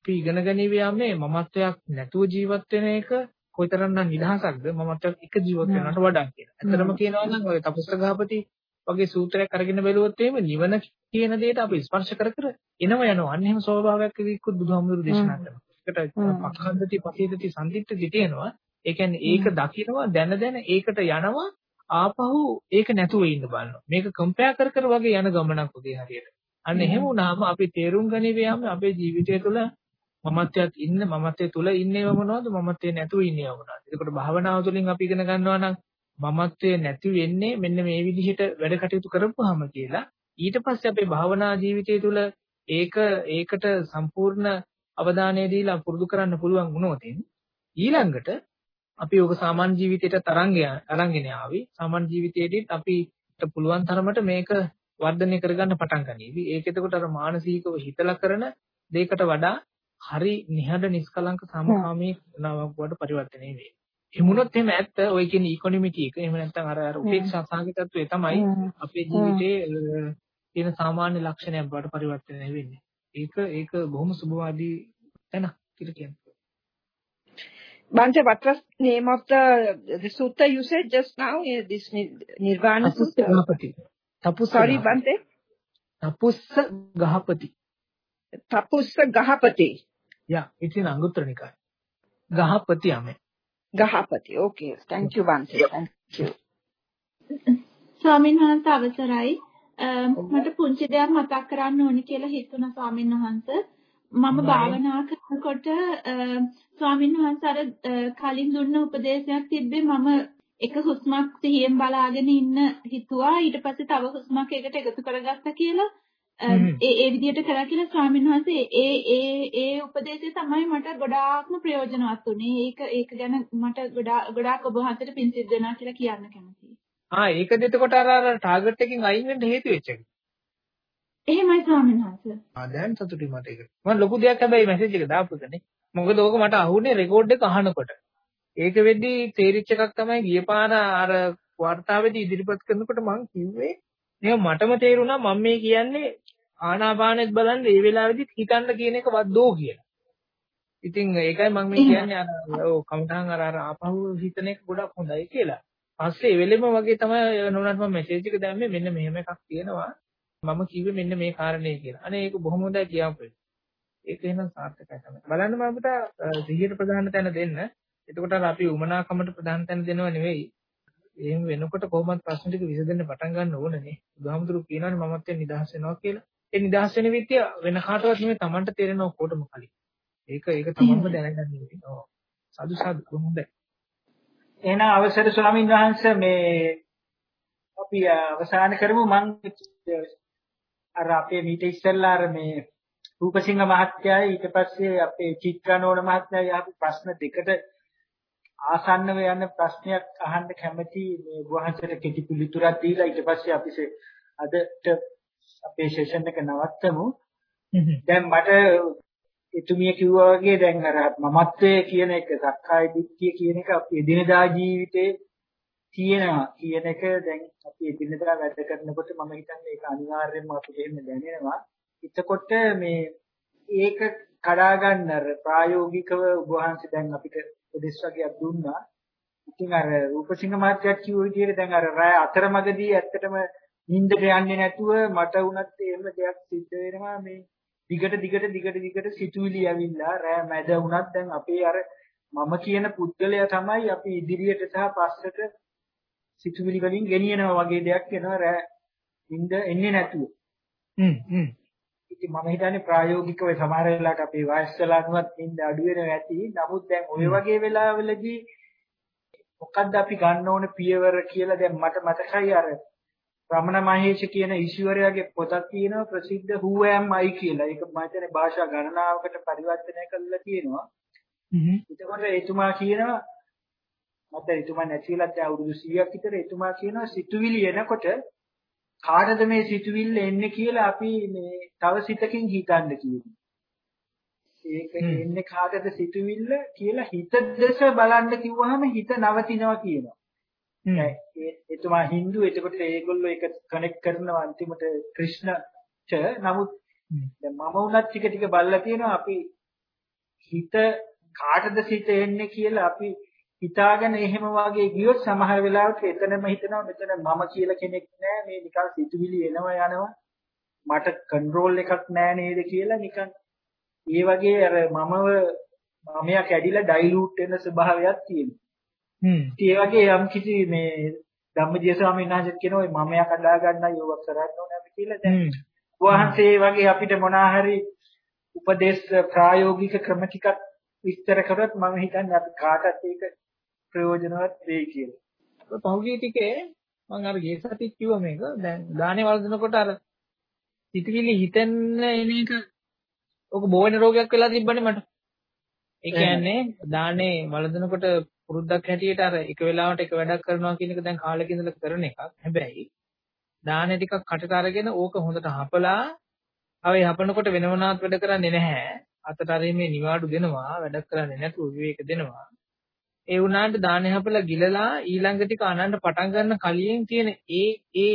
අපි ඉගෙන ගැනීම මමත්වයක් නැතුව ජීවත් වෙන එක කොයිතරම්නම් නිදහසක්ද මමත්වයක් එක ජීවත් වෙනවට වඩා කියලා. ඇත්තටම කියනවා නම් ඔය තපස්තගාපති වගේ සූත්‍රයක් අරගෙන බැලුවොත් එහෙම නිවන කියන දෙයට අපි ස්පර්ශ කර කර එනවා යනවා. අන්න එහෙම ස්වභාවයක් විකුත් බුදුහාමුදුරු දේශනා කරනවා. ඒකට පක්ඛන්දති පසීදති සම්දිත්‍ති තියෙනවා. ඒ කියන්නේ ඒක දකිනවා දැන දැන ඒකට යනවා ආපහු ඒක නැතුව ඉන්න බලනවා. මේක කම්පෙයාර් කර කර වගේ යන ගමනක් උදේ හරියට. අන්න එහෙම වුණාම අපි තේරුම් ගනිවියම අපේ ජීවිතය තුළ මමත්වයක් ඉන්න මමත්වයේ තුල ඉන්නේව මොනවද මමත්වයේ නැතුව ඉන්නේව මොනවද? එතකොට භාවනාව තුළින් අපි ඉගෙන ගන්නවා නම් මමත්වයේ නැති වෙන්නේ මෙන්න මේ විදිහට වැඩ කටයුතු කරපුවාම කියලා. ඊට පස්සේ අපේ භාවනා ජීවිතය තුළ ඒක ඒකට සම්පූර්ණ අවධානය දීලා පුරුදු කරන්න පුළුවන් වුණොත් ඊළඟට අපි ඔබ සාමාන්‍ය ජීවිතයට තරංගය අරන්ගෙන ආවි. සාමාන්‍ය ජීවිතයේදීත් අපිට පුළුවන් තරමට මේක වර්ධනය කරගන්න පටන් ගනීවි. ඒක එතකොට අර මානසිකව හිතලා කරන දෙයකට වඩා හරි නිහඬ නිස්කලංක සමකාමී නාවක් බවට පරිවර්තනය වෙයි. එමුණොත් එහෙම ඇත්ත ඔය කියන්නේ ඉකොනොමිටි එක. එහෙම නැත්නම් අර අර උපේක්ෂා සාගතත්වය තමයි අපේ ජීවිතයේ තියෙන සාමාන්‍ය ලක්ෂණයක් බවට පරිවර්තනය වෙන්නේ. ඒක ඒක බොහොම සුබවාදී තැන කියලා කියන්නේ.
Bante, what was name of the the sutta you said just now? This Nirvana Sutta.
Gahapati. Tapussa.
Sorry, Bante.
Tapussa Gahapati.
Tapussa Gahapati.
Yeah, it's in Anguttara Nikaya. Gahapati ame.
ගහපති. Okay. Thank you Vansi. Thank you.
ස්වාමීන් වහන්සේ අවසරයි. මට පුංචි දෙයක් මතක් කරන්න ඕනි කියලා හිතුණා ස්වාමීන් වහන්සේ. මම භාවනා කරනකොට ස්වාමීන් වහන්සේ අර කලින් දුන්න උපදේශයක් තිබ්බේ මම එක හුස්මක් සිහියෙන් බලාගෙන ඉන්න හිතුවා ඊට පස්සේ තව හුස්මක් එකට එකතු කරගත්තා කියලා ඒ ඒ විදිහට කරා කියලා ස්වාමීන් වහන්සේ ඒ ඒ ඒ උපදේශය තමයි මට ගොඩාක්ම ප්‍රයෝජනවත් උනේ. ඒක ඒක ගැන මට ගොඩාක් ගොඩාක් ඔබ වහන්සේට පින් සිද්ධ වෙනවා කියලා කියන්න කැමතියි.
ආ ඒකද එතකොට අර අර ටාගට් එකෙන් අයින් වෙන්න හේතු වෙච්ච එක.
එහෙමයි ස්වාමීන් වහන්සේ.
ආ දැන් සතුටුයි මට ඒක. මම ලොකු දෙයක් හැබැයි මැසේජ් එක දාපුදනේ. මොකද ඕක මට අහුනේ රෙකෝඩ් එක අහනකොට. ඒක වෙද්දී තේරිච්ච එකක් තමයි ගියපාර අර වර්තාවේදී ඉදිරිපත් කරනකොට මම කිව්වේ මේ මටම තේරුණා මම මේ කියන්නේ ආනාපානෙත් බලන්න ඒ වෙලාවෙදිත් හිතන්න කියන එක වද්දෝ කියලා. ඉතින් ඒකයි මම මේ කියන්නේ අර ඔව් කමටහන් අර අර ආපහු හිතන එක ගොඩක් හොඳයි කියලා. පස්සේ ඒ වෙලෙම වගේ තමයි නෝනාට මම මෙසේජ් එක දැම්මේ මෙන්න මෙහෙම එකක් තියෙනවා. මම කිව්වේ මෙන්න මේ කාරණේ කියලා. අනේ ඒක බොහොම හොඳයි කියපු ඒක එහෙනම් සාර්ථකයි තමයි. බලන්න මම අපිට සිහියට ප්‍රධාන තැන දෙන්න. එතකොට අපි උමනාකමට ප්‍රධාන තැන දෙනව නෙවෙයි. එහෙම වෙනකොට කොහොමද ප්‍රශ්න ටික විසඳෙන්න පටන් ගන්න ඕනනේ. බුදුහාමුදුරු කියනවානේ මමත් නිදහස් වෙනවා කියලා. ඒ නිදහස් වෙන විදිය වෙන කාටවත් නෙමෙයි Tamanට තේරෙන ඔක්කොටම කලින්. ඒක ඒක තමන්ම දැනගන්න ඕනේ. ඔව්. සාදු සාදු හොඳයි.
එහෙනම් අවසර ස්වාමීන් වහන්සේ මේ අපි අවසන් කරමු මම අර අපේ මීට ඉස්සෙල්ලා අර මේ රූපසිංහ මහත්තයයි ඊට පස්සේ අපේ චිත්‍රනෝන මහත්තයයි ආපු ප්‍රශ්න දෙකට ආසන්නව යන ප්‍රශ්නයක් අහන්න කැමති මේ වහන්සේට කෙටි පිළිතුරක් දීලා ඊට පස්සේ අපි අදට අපේ සෙෂන් එක නවත්තමු. දැන් මට එතුමිය කිව්වා වගේ දැන් අර මමත්වයේ කියන එක සක්කාය දිට්ඨිය කියන එක අපි එදිනදා ජීවිතේ තියෙනවා කියන එක දැන් අපි එදිනදා වැඩ කරනකොට මම හිතන්නේ ඒක අනිවාර්යයෙන්ම අපිට එහෙම දැනෙනවා. එතකොට මේ ඒක කඩා ගන්න අර ප්‍රායෝගිකව වහන්සේ දැන් අපිට උපදෙස් වගේක් දුන්නා. ඉතින් අර රූපසිංහ මහත්තයා කිව්ව විදිහට දැන් අර රාය අතරමඟදී ඇත්තටම නිින්දට යන්නේ නැතුව මට වුණත් එහෙම දෙයක් සිද්ධ වෙනවා මේ දිගට දිගට දිගට දිගට සිතුවිලි ඇවිල්ලා රෑ මැද වුණත් දැන් අපේ අර මම කියන පුද්ගලයා තමයි අපි ඉදිරියට සහ පස්සට සිතුවිලි වලින් ගෙනියනවා වගේ දෙයක් එනවා රෑ නිින්ද එන්නේ නැතුව.
හ්ම් හ්ම්.
ඉතින් මම හිතන්නේ ප්‍රායෝගිකව සමහර වෙලාවට අපේ වයස් වලනුවත් නිින්ද අඩු වෙනවා ඇති. නමුත් දැන් ওই වගේ වෙලාවලදී මොකද්ද අපි ගන්න ඕන පියවර කියලා දැන් මට මතකයි අර රමණ මහේෂ කියන ඊශ්වරයාගේ පොතක් තියෙනවා ප්‍රසිද්ධ Who am I කියලා. ඒක මම හිතන්නේ භාෂා ගණනාවකට පරිවර්තනය කරලා තියෙනවා.
හ්ම්.
එතකොට එතුමා කියනවා මට එතුමා නැතිලා දැන් අවුරුදු 100ක් විතර එතුමා කියනවා සිතුවිලි එනකොට කාටද මේ සිතුවිල්ල එන්නේ කියලා අපි මේ තව සිතකින් හිතන්න කියනවා. ඒක එන්නේ කාටද සිතුවිල්ල කියලා හිත දෙස බලන්න කිව්වහම හිත නවතිනවා කියනවා. එතුමා Hindu එතකොට ඒගොල්ලෝ ඒක කනෙක්ට් කරනවා අන්තිමට ක්‍රිෂ්ණට නමුත් දැන් මම වුණත් ටික ටික බලලා තියෙනවා. අපි හිත කාටද සිත එන්නේ කියලා අපි හිතාගෙන එහෙම වාගේ ගියොත් සමහර වෙලාවට එතනම හිතනවා මෙතන මම කියලා කෙනෙක් නැහැ මේ නිකන් සිතුවිලි එනවා යනවා. මට කන්ට්‍රෝල් එකක් නැහැ නේද කියලා නිකන් ඒ වගේ අර මමව මමයා කැඩිලා ඩයිලූට් වෙන ස්වභාවයක් තියෙනවා
හ්ම්.
ඒ වගේ යම් කිසි මේ ධම්මජීව ස්වාමීන් වහන්සේ කියන ඔය මමයා කඩා ගන්නයි යෝග කරන්න ඕනේ අපි කියලා දැන් වහන්සේ වගේ අපිට මොනවා හරි උපදේශ ප්‍රායෝගික ක්‍රම ටිකක් විස්තර කරොත් මම හිතන්නේ අපි කාටත් ඒක ප්‍රයෝජනවත් වෙයි කියලා.
පහුගිය ටිකේ මම අර ගේ සතිත් කිව්වා මේක දැන් දානේ වළඳනකොට අර සිතිවිලි හිතෙන්න එන එක ඔක බෝවෙන රෝගයක් වෙලා තිබ්බනේ මට. ඒ කියන්නේ දානේ වළඳනකොට පුරුද්දක් හැටියට අර එක වෙලාවට එක වැඩක් කරනවා කියන එක දැන් කාලෙක ඉඳලා කරන එකක්. හැබැයි දානේ ටිකක් කටට අරගෙන ඕක හොඳට හපලා ආවේ හපනකොට වෙනවනාත් වැඩ කරන්නේ නැහැ. අතට අරීමේ නිවාඩු දෙනවා වැඩක් කරන්නේ නැතුව විවේක දෙනවා. ඒ වුණාට දානේ හපලා ගිලලා ඊළඟ ටික අනන්න පටන් ගන්න කලින් තියෙන ඒ ඒ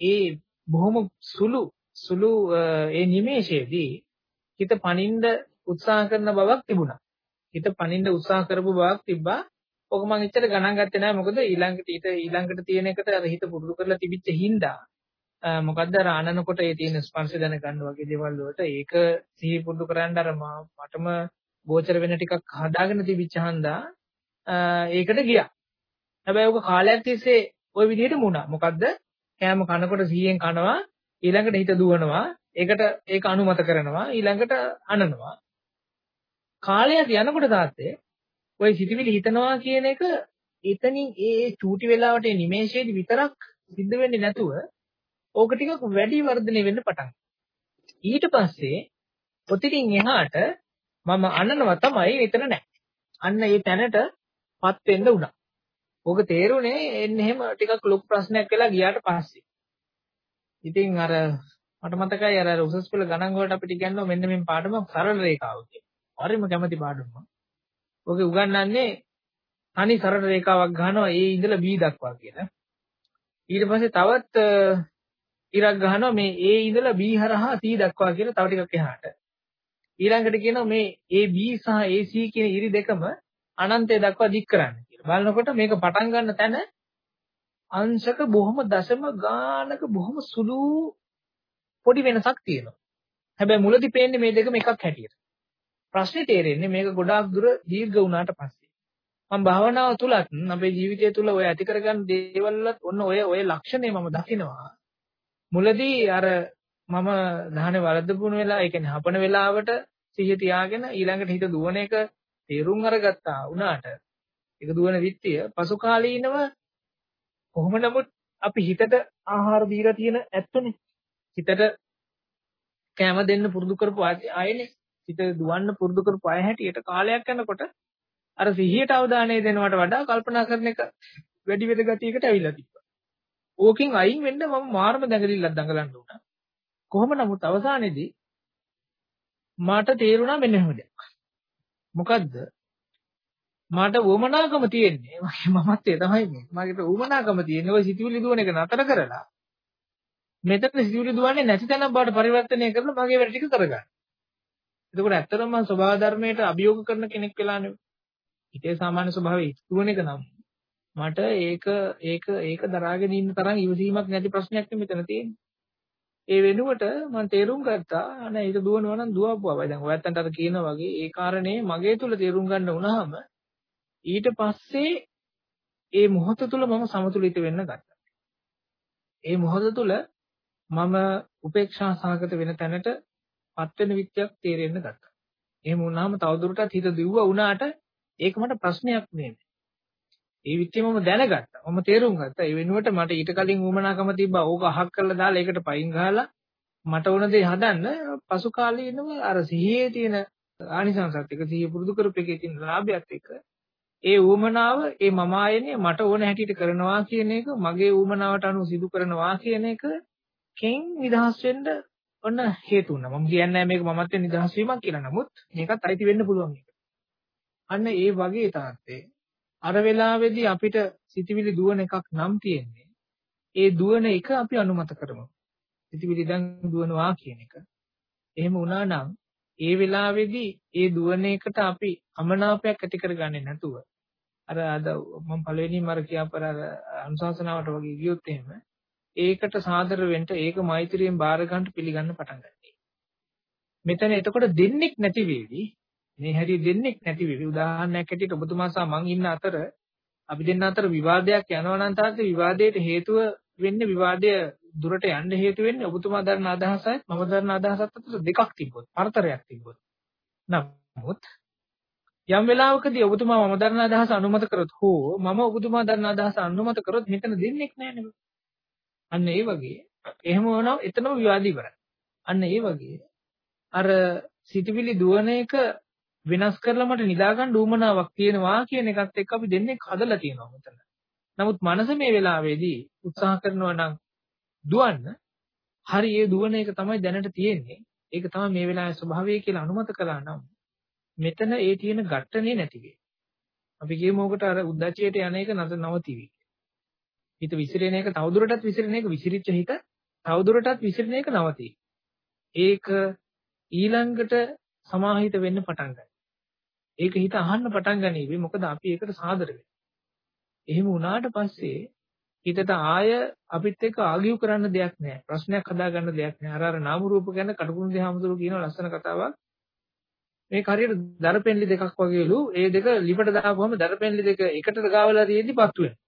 ඒ බොහොම සුළු සුළු ඒ නිමේෂයේදී හිත පනින්න උත්සාහ කරන බවක් තිබුණා. හිත පනින්න උත්සාහ කරපු බවක් තිබ්බා. ඔක මම එච්චර ගණන් ගත්තේ නැහැ මොකද ඊළඟට ඊට ඊළඟට තියෙන එකට අර හිත පුරුදු කරලා තිබිච්ච හින්දා මොකද්ද අර ආනනකොට ඒ තියෙන ස්පර්ශ දැන ගන්න වගේ දේවල් වලට ඒක සිහි පුරුදු කරන්න අර මටම ගෝචර වෙන ටිකක් හදාගෙන තිබිච්ච හන්දා ඒකට ගියා. හැබැයි ඔක කාලයක් තිස්සේ ওই විදිහට මුණා. මොකද්ද? කෑම කනකොට සිහියෙන් කනවා ඊළඟට හිත දුවනවා ඒකට ඒක අනුමත කරනවා ඊළඟට අනනවා කාලයක් යනකොට තාත්තේ ওই සිටිවිලි හිතනවා කියන එක එතනින් ඒ චූටි වෙලාවට ඒ නිමේෂයේදී විතරක් සිද්ධ වෙන්නේ නැතුව ඕක ටිකක් වැඩි වර්ධනය වෙන්න පටන් ඊට පස්සේ ඔතිරින් එහාට මම අනනවා තමයි එතන නැහැ. අන්න ඒ තැනටපත් වෙන්න උනා. ඕක තේරුනේ එන්නේ එහෙම ටිකක් ලොකු ප්‍රශ්නයක් වෙලා ගියාට පස්සේ. ඉතින් අර මට මතකයි අර උසස් පෙළ ගණන් වලට අපිට ඉගෙනනවා මෙන්න මේ පාඩම සරල රේඛාව කියලා. හරිම කැමති පාඩමක්. ඔගේ උගන්වන්නේ තනි සරල රේඛාවක් ගන්නවා A ඉඳලා B දක්වා කියලා. ඊට පස්සේ තවත් ඉරක් ගහනවා මේ A ඉඳලා B හරහා C දක්වා කියලා තව ටිකක් එහාට. ඊළඟට කියනවා මේ AB සහ AC කියන ඉරි දෙකම අනන්තය දක්වා දික් කරන්න කියලා. බලනකොට මේක පටන් ගන්න තැන අංශක බොහොම දශම ගානක බොහොම සුළු පොඩි වෙනසක් තියෙනවා. හැබැයි මුලදී පේන්නේ මේ දෙකම එකක් හැටියට. ප්‍රශ්නේ තේරෙන්නේ මේක ගොඩාක් දුර දීර්ඝ වුණාට පස්සේ. මම භාවනාව තුලත් අපේ ජීවිතය තුල ඔය ඇති කරගන්න දේවල් වලත් ඔන්න ඔය ඔය ලක්ෂණය මම දකිනවා. මුලදී අර මම දහනේ වරද්දපුණු වෙලා ඒ කියන්නේ හපන වෙලාවට සිහිය තියාගෙන ඊළඟට හිත දුවන එක තේරුම් අරගත්තා වුණාට ඒක දුවන විත්තිය පසු කාලීනව කොහොම නමුත් අපි හිතට ආහාර දීලා තියෙන ඇත්තනේ. හිතට කැම දෙන්න පුරුදු කරපු අයනේ. හිත දුවන්න පුරුදු කරපු අය හැටියට කාලයක් යනකොට අර සිහියට අවධානය දෙනවට වඩා කල්පනා කරන එක වැඩි වෙද ගතියකට ඇවිල්ලා තිබ්බා. ඕකෙන් අයින් වෙන්න මම මාර්ම දැඟලිල්ලක් දඟලන්න උනා. කොහොම නමුත් අවසානයේදී මට තේරුණා මෙන්න මෙහෙම දෙයක්. මොකද්ද? මට වමනාකම තියෙන්නේ. මමත් ඒ තමයි මේ. මගේ වමනාකම තියෙන්නේ ඔය සිතුවිලි දුවන එක නතර කරලා මෙතන සිතුවිලි දුවන්නේ නැති තැනක් බවට පරිවර්තනය කරලා මගේ වැඩ ටික කරගන්න. එතකොට ඇත්තටම මම ස්වභාව ධර්මයට අභියෝග කරන කෙනෙක් වෙලා නෙවෙයි. හිතේ සාමාන්‍ය ස්වභාවය ඉතුරුන එක නම් මට ඒක ඒක ඒක දරාගෙන ඉන්න තරම් ඉවසීමක් නැති ප්‍රශ්නයක් මෙතන තියෙන්නේ. ඒ වෙනුවට මම තේරුම් ගත්තා අනේ ඒක දුවනවා නම් දුවපුවා. දැන් ඔයත්තන්ට අර කියනා වගේ ඒ කාරණේ මගේ තුල තේරුම් ගන්න වුණාම ඊට පස්සේ ඒ මොහොත තුල මම සමතුලිත වෙන්න ගත්තා. ඒ මොහොත තුල මම උපේක්ෂා සහගත වෙන තැනට පත් වෙන විත්‍යක් තේරෙන්න ගත්තා. එහෙම වුණාම තවදුරටත් හිත දිව්වා වුණාට ඒක මට ප්‍රශ්නයක් නෙමෙයි. ඒ විත්‍ය මම දැනගත්තා. මම තේරුම් ගත්තා. ඒ වෙනුවට මට ඊට කලින් උමනාකම තිබ්බා. ඕක අහක් කරලා දාලා ඒකට පයින් ගහලා මට ඕන දේ හදන්න පසු කාලීනව අර සිහියේ තියෙන ආනිසංසත් එක සිහිය පුරුදු කරපෙකේ තියෙන ලාභයත් එක්ක ඒ ඌමනාව ඒ මම ආයනේ මට ඕන හැටියට කරනවා කියන එක මගේ ඌමනාවට අනුව සිදු කරනවා කියන එකෙන් නිදහස් වෙන්න ඔන්න හේතු වුණා. මම කියන්නේ මේක මමත් නිදහස් වීමක් කියලා. නමුත් මේකත් අයිති වෙන්න පුළුවන් එක. අන්න ඒ වගේ තාත්තේ අර වෙලාවේදී අපිට සිතවිලි දුවන එකක් නම් තියෙන්නේ. ඒ දුවන එක අපි අනුමත කරමු. සිතවිලි දැන් දුවනවා කියන එක. එහෙම වුණා නම් ඒ වෙලාවේදී ඒ දුවන එකට අපි අමනාපයක් ඇති කරගන්නේ නැතුව අර අද මම පළවෙනිම අර කියාපර අර අනුශාසනාවට වගේ ගියොත් එහෙම ඒකට සාදර වෙන්න ඒක මෛත්‍රියෙන් බාර ගන්න පිළිගන්න පටන් ගන්නවා. මෙතන එතකොට දෙන්නෙක් නැති වෙවි. මේ හැටි දෙන්නෙක් නැති වෙවි. උදාහරණයක් ඇටියට ඔබතුමා සහ මං ඉන්න අතර අපි දෙන්න අතර විවාදයක් යනවා නම් තාත්තේ විවාදයට හේතුව වෙන්නේ විවාදය දුරට යන්න හේතු වෙන්නේ ඔබතුමා දරන අදහසයි මම දරන අදහසත් අතර දෙකක් තිබ්බොත් පරතරයක් තිබ්බොත්. නමුත් යම් වෙලාවකදී ඔබතුමා මම දරන අදහස අනුමත කරොත් හෝ මම ඔබතුමා දරන අදහස අනුමත කරොත් මෙතන දෙන්නෙක් නැහැ නේද? අන්න ඒ වගේ එහෙම වුණාම එතනම විවාද ඉවරයි. අන්න ඒ වගේ අර සිතවිලි දුවන එක වෙනස් කරලා මට නිදා ගන්න උවමනාවක් තියෙනවා කියන එකත් එක්ක අපි දෙන්නේ හදලා තියෙනවා මෙතන. නමුත් මනස මේ වෙලාවේදී උත්සාහ කරනවා නම් දුවන්න හරි ඒ දුවන එක තමයි දැනට තියෙන්නේ. ඒක තමයි මේ වෙලාවේ ස්වභාවය කියලා අනුමත කළා නම් මෙතන ඒ තියෙන ඝට්ටනේ නැති වෙයි. අපි කියමු ඔකට අර උද්දච්චයට යන එක නතර නවතිවි. හිත විසිරෙන එක තවදුරටත් විසිරෙන එක විසිරිච්ච හිත තවදුරටත් විසිරෙන එක නවතී. ඒක ඊළඟට සමාහිත වෙන්න පටන් ගන්නවා. ඒක හිත අහන්න පටන් ගනීවි මොකද අපි ඒකට සාදර එහෙම වුණාට පස්සේ හිතට ආය අපිත් එක්ක ආගියු කරන්න දෙයක් නැහැ. ප්‍රශ්නයක් හදාගන්න දෙයක් නැහැ. අර අර නාම රූප ගැන කටුකුරු දෙහාමුදුරු කියන ලස්සන කතාවක්. මේක හරියට දරපෙන්ලි දෙකක් වගේලු. ඒ දෙක ලිපට දාපුවම දරපෙන්ලි දෙක එකට ගාවලා තියෙද්දි පත්තු වෙනවා.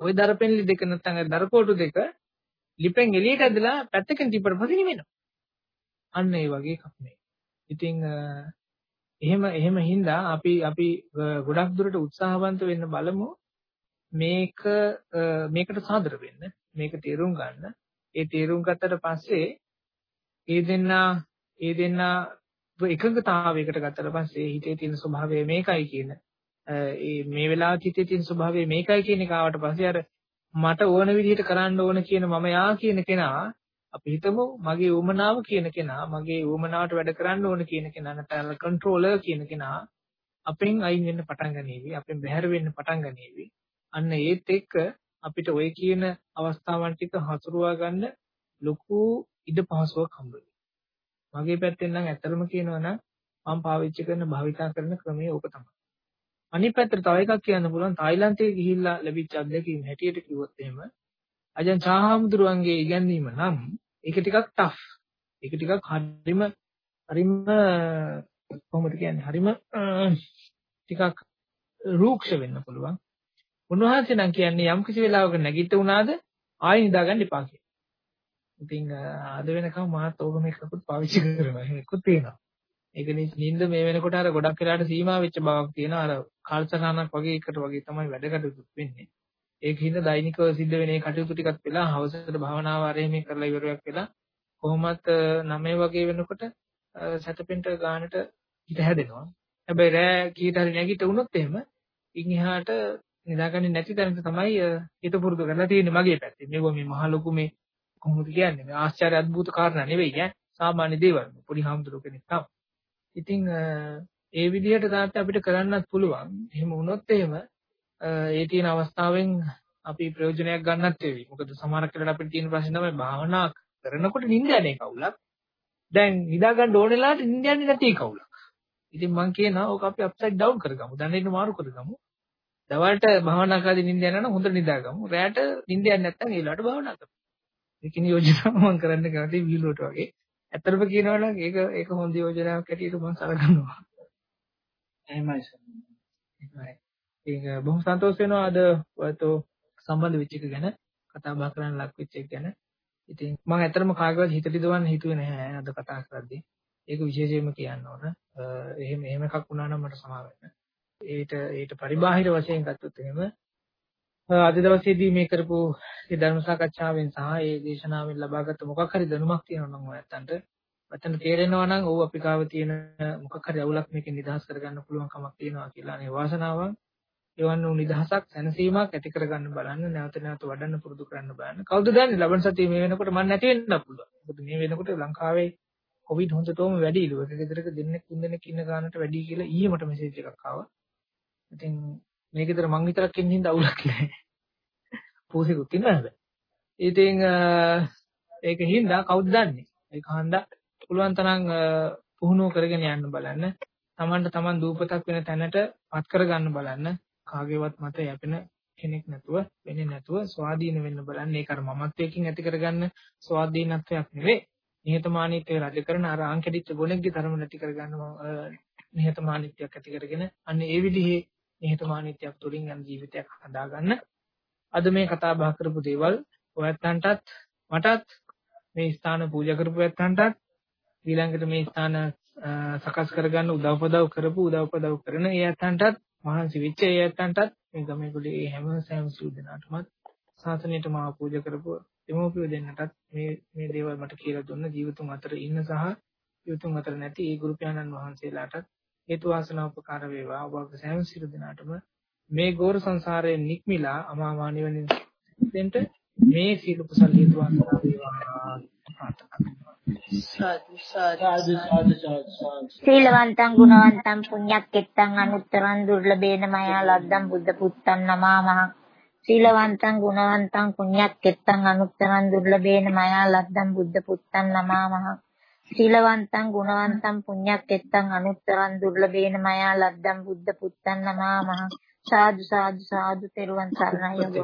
ওই දරපෙන්ලි දෙක නැත්නම් දරකෝටු දෙක ලිපෙන් එළියට ඇදලා පැත්තකින් තිබ්බට පස්සේ නිවෙනවා. අන්න ඒ වගේ එකක් මේ. ඉතින් එහෙම එහෙම හින්දා අපි අපි ගොඩක් දුරට උත්සාහවන්ත වෙන්න බලමු මේක මේකට සාදර වෙන්න මේක තේරුම් ගන්න ඒ තේරුම් ගත්තට පස්සේ ඒ දෙන්නා ඒ දෙන්නා එකඟතාවයකට ගත්තට පස්සේ හිතේ තියෙන ස්වභාවය මේකයි කියන ඒ මේ වෙලාවට හිතේ තියෙන ස්වභාවය මේකයි කියන එක ආවට පස්සේ අර මට ඕන විදිහට කරන්න ඕන කියන මම යා කියන කෙනා අපි හිතමු මගේ උමනාව කියන කෙනා මගේ උමනාවට වැඩ කරන්න ඕන කියන කෙනා නැත්නම් කන්ට්‍රෝලර් කියන කෙනා අපෙන් අයින් වෙන්න පටන් ගනීවි අපෙන් බැහැර වෙන්න පටන් ගනීවි අන්න ඒත් එක්ක අපිට ওই කියන අවස්ථාවන් ටික හසුරුවා ගන්න ලොකු ඉඩ පහසුවක් හම්බ මගේ පැත්තෙන් නම් ඇත්තටම කියනවා නම් මම පාවිච්චි කරන භාවිතා කරන ක්‍රමය ඕක තමයි. අනිත් පැත්තට තව එකක් කියන්න පුළුවන් තායිලන්තයේ ගිහිල්ලා ලැබිච්ච අත්දැකීම් හැටියට කිව්වොත් එහෙම අජන් චාහාමුදුරුවන්ගේ ඉගැන්වීම නම් ඒක ටිකක් ටෆ්. ඒක ටිකක් හරිම හරිම කොහොමද කියන්නේ? හරිම ටිකක් රූක්ෂ වෙන්න පුළුවන්. උන්වහන්සේ නම් කියන්නේ යම් කිසි වෙලාවක නැගිට වුණාද ආයෙ නිදාගන්න එපා කියලා. ඉතින් අද වෙනකම් මාත් ඕක මේකකුත් පාවිච්චි කරනවා. ඒකත් තියෙනවා. ඒක නින්ද මේ වෙනකොට අර ගොඩක් වෙලාට සීමා වෙච්ච බවක් තියෙනවා. අර කාලසටහනක් වගේ එකට වගේ තමයි වැඩ කටයුතු වෙන්නේ. ඒකින්ද දෛනිකව සිද්ධ වෙන මේ කටයුතු ටිකත් වෙලා හවසට භාවනාව ආරම්භ කරලා ඉවරයක් වෙලා කොහොමත් 9 වගේ වෙනකොට සැතපෙන්ට ගානට හිත හැදෙනවා. හැබැයි රෑ කීයට හරි නැගිට වුණොත් එහෙම ඉන් එහාට නිදාගන්නේ නැති තැනක තමයි හිත පුරුදු කරලා තියෙන්නේ මගේ පැත්තෙන්. මේක මේ මහ ලොකු මේ කොහොමද කියන්නේ මේ ආශ්චර්ය අద్భుත කාරණා නෙවෙයි ඈ. සාමාන්‍ය දේවල්. පොඩි හාමුදුරුවෝ කෙනෙක් තමයි. ඉතින් ඒ විදිහට තාත්තා අපිට කරන්නත් පුළුවන්. එහෙම වුණොත් එහෙම ඒ තියෙන අවස්ථාවෙන් අපි ප්‍රයෝජනයක් ගන්නත් වෙවි. මොකද සමහර කෙනෙක් අපිට තියෙන ප්‍රශ්නේ තමයි භාවනා කරනකොට නිින්ද යන්නේ කවුලක්. දැන් නිදා ගන්න ඕන වෙලාවට නිින්ද යන්නේ නැති කවුලක්. ඉතින් මම කියනවා ඕක අපි අප්සයිඩ් ඩවුන් කරගමු. දැනෙන්න මාරු කරගමු. දවල්ට භාවනා කරලා නිින්ද යනවා නම් හොඳට නිදාගමු. රැයට නිින්ද යන්නේ නැත්නම් ඒ වෙලාවට භාවනා කරමු. ඒකින යෝජනාව මම කරන්න කැමති විහිළුවට වගේ. ඇත්තටම කියනවා නම් ඒක ඒක හොඳ යෝජනාවක් හැටියට මම සලකනවා.
එහෙමයි සර්.
එහෙමයි. ඒක බොහොම සන්තෝෂ වෙනවා අද ඔයතෝ සම්බන්ධ වෙච්ච එක ගැන කතා බහ කරන්න ලක් වෙච්ච එක ගැන. ඉතින් මම ඇත්තටම කාගේවත් හිත රිදවන්න හිතුවේ නැහැ අද කතා කරද්දී. ඒක විශේෂයෙන්ම කියන්න ඕන. එහෙම එහෙම එකක් වුණා නම් මට සමා වෙන්න. ඒට ඒට පරිබාහිර වශයෙන් ගත්තොත් එහෙම අද දවසේදී මේ කරපු ඒ ධර්ම සාකච්ඡාවෙන් සහ ඒ දේශනාවෙන් ලබාගත් මොකක් හරි දැනුමක් තියෙනවා නම් ඔයත්තන්ට මතන තේරෙනවා නම් ඔව් අපි කාව තියෙන මොකක් හරි අවුලක් මේකෙන් නිදහස් කරගන්න පුළුවන් කමක් තියෙනවා කියලා අනේ වාසනාවක් එවන් වූ නිදහසක් සැනසීමක් ඇති කරගන්න බලන්න නැවත නැවත වඩන්න පුරුදු කරන්න බලන්න. කවුද දන්නේ? ලබන සතියේ මේ වෙනකොට මම නැති වෙන්න පුළුවන්. මොකද මේ වෙනකොට ලංකාවේ කොවිඩ් හොඳටම වැඩිලු. එක ගෙදරක දෙන්නෙක් තුන් දෙනෙක් ඉන්න ගානට වැඩි කියලා ඊයේ මට මෙසේජ් එකක් ආවා. ඉතින් මේක විතර මං විතරක් ඉන්න හින්දා අවුලක් නැහැ පෝසෙකුත් ඉන්නවා හැබැයි ඉතින් ඒක හින්දා කවුද දන්නේ ඒක හන්දා පුළුවන් තරම් පුහුණුව කරගෙන යන්න බලන්න. Tamanට Taman දූපතක් වෙන තැනට පත් කරගන්න බලන්න. කාගේවත් මත යැපෙන කෙනෙක් නැතුව වෙන්නේ නැතුව ස්වාධීන වෙන්න බලන්න. ඒක අර මමත්වයකින් ඇති කරගන්න ස්වාධීනත්වයක් නෙවෙයි. නිහතමානීත්වය රජ කරන අර අංකෙදිච්ච ගොනෙක්ගේ තරම නැති කරගන්න නිහතමානීත්වයක් ඇති කරගෙන අන්න ඒ විදිහේ නිහතමානීත්වයක් තුළින් යන ජීවිතයක් හදාගන්න. අද මේ කතා බහ කරපු දේවල් ඔයත්තන්ටත් මටත් මේ ස්ථාන පූජා කරපු ඇත්තන්ටත් ඊළඟට මේ ස්ථාන සකස් කරගන්න උදව්පදව් කරපු උදව්පදව් කරන ඒ ඇත්තන්ටත් මහන්සි වෙච්ච ඒ ඇත්තන්ටත් මේ ගමේ කුලේ හැම සෑම සිල් දෙනාටමත් සාසනයට මාව පූජා කරපු දෙමෝපිය දෙන්නටත් මේ මේ දේවල් මට කියලා දුන්න ජීවිතුන් අතර ඉන්න සහ ජීවිතුන් අතර නැති ඒ ගුරු පියාණන් වහන්සේලාටත් හේතු වාසනා උපකාර වේවා. ඔබ සෑම සිල් දෙනාටම මේ ගෝර සංසාරයෙන් නික්මිලා අමා මහ නිවනින් දෙන්න මේ සීල කුසල හේතු වාසනා වේවා. ප්‍රාර්ථනා
සීලවන්තං ගුණවන්තං පුඤ්ඤක්කෙත්තං අනුත්තරං දුර්ලභේන මයා ලද්දං බුද්ධ පුත්තං නමාමහ සීලවන්තං ගුණවන්තං පුඤ්ඤක්කෙත්තං අනුත්තරං දුර්ලභේන මයා ලද්දං බුද්ධ පුත්තං නමාමහ සීලවන්තං ගුණවන්තං පුඤ්ඤක්කෙත්තං අනුත්තරං දුර්ලභේන මයා ලද්දං බුද්ධ පුත්තං නමාමහ සාදු සාදු සාදු තෙරුවන් සරණයි ඔබ.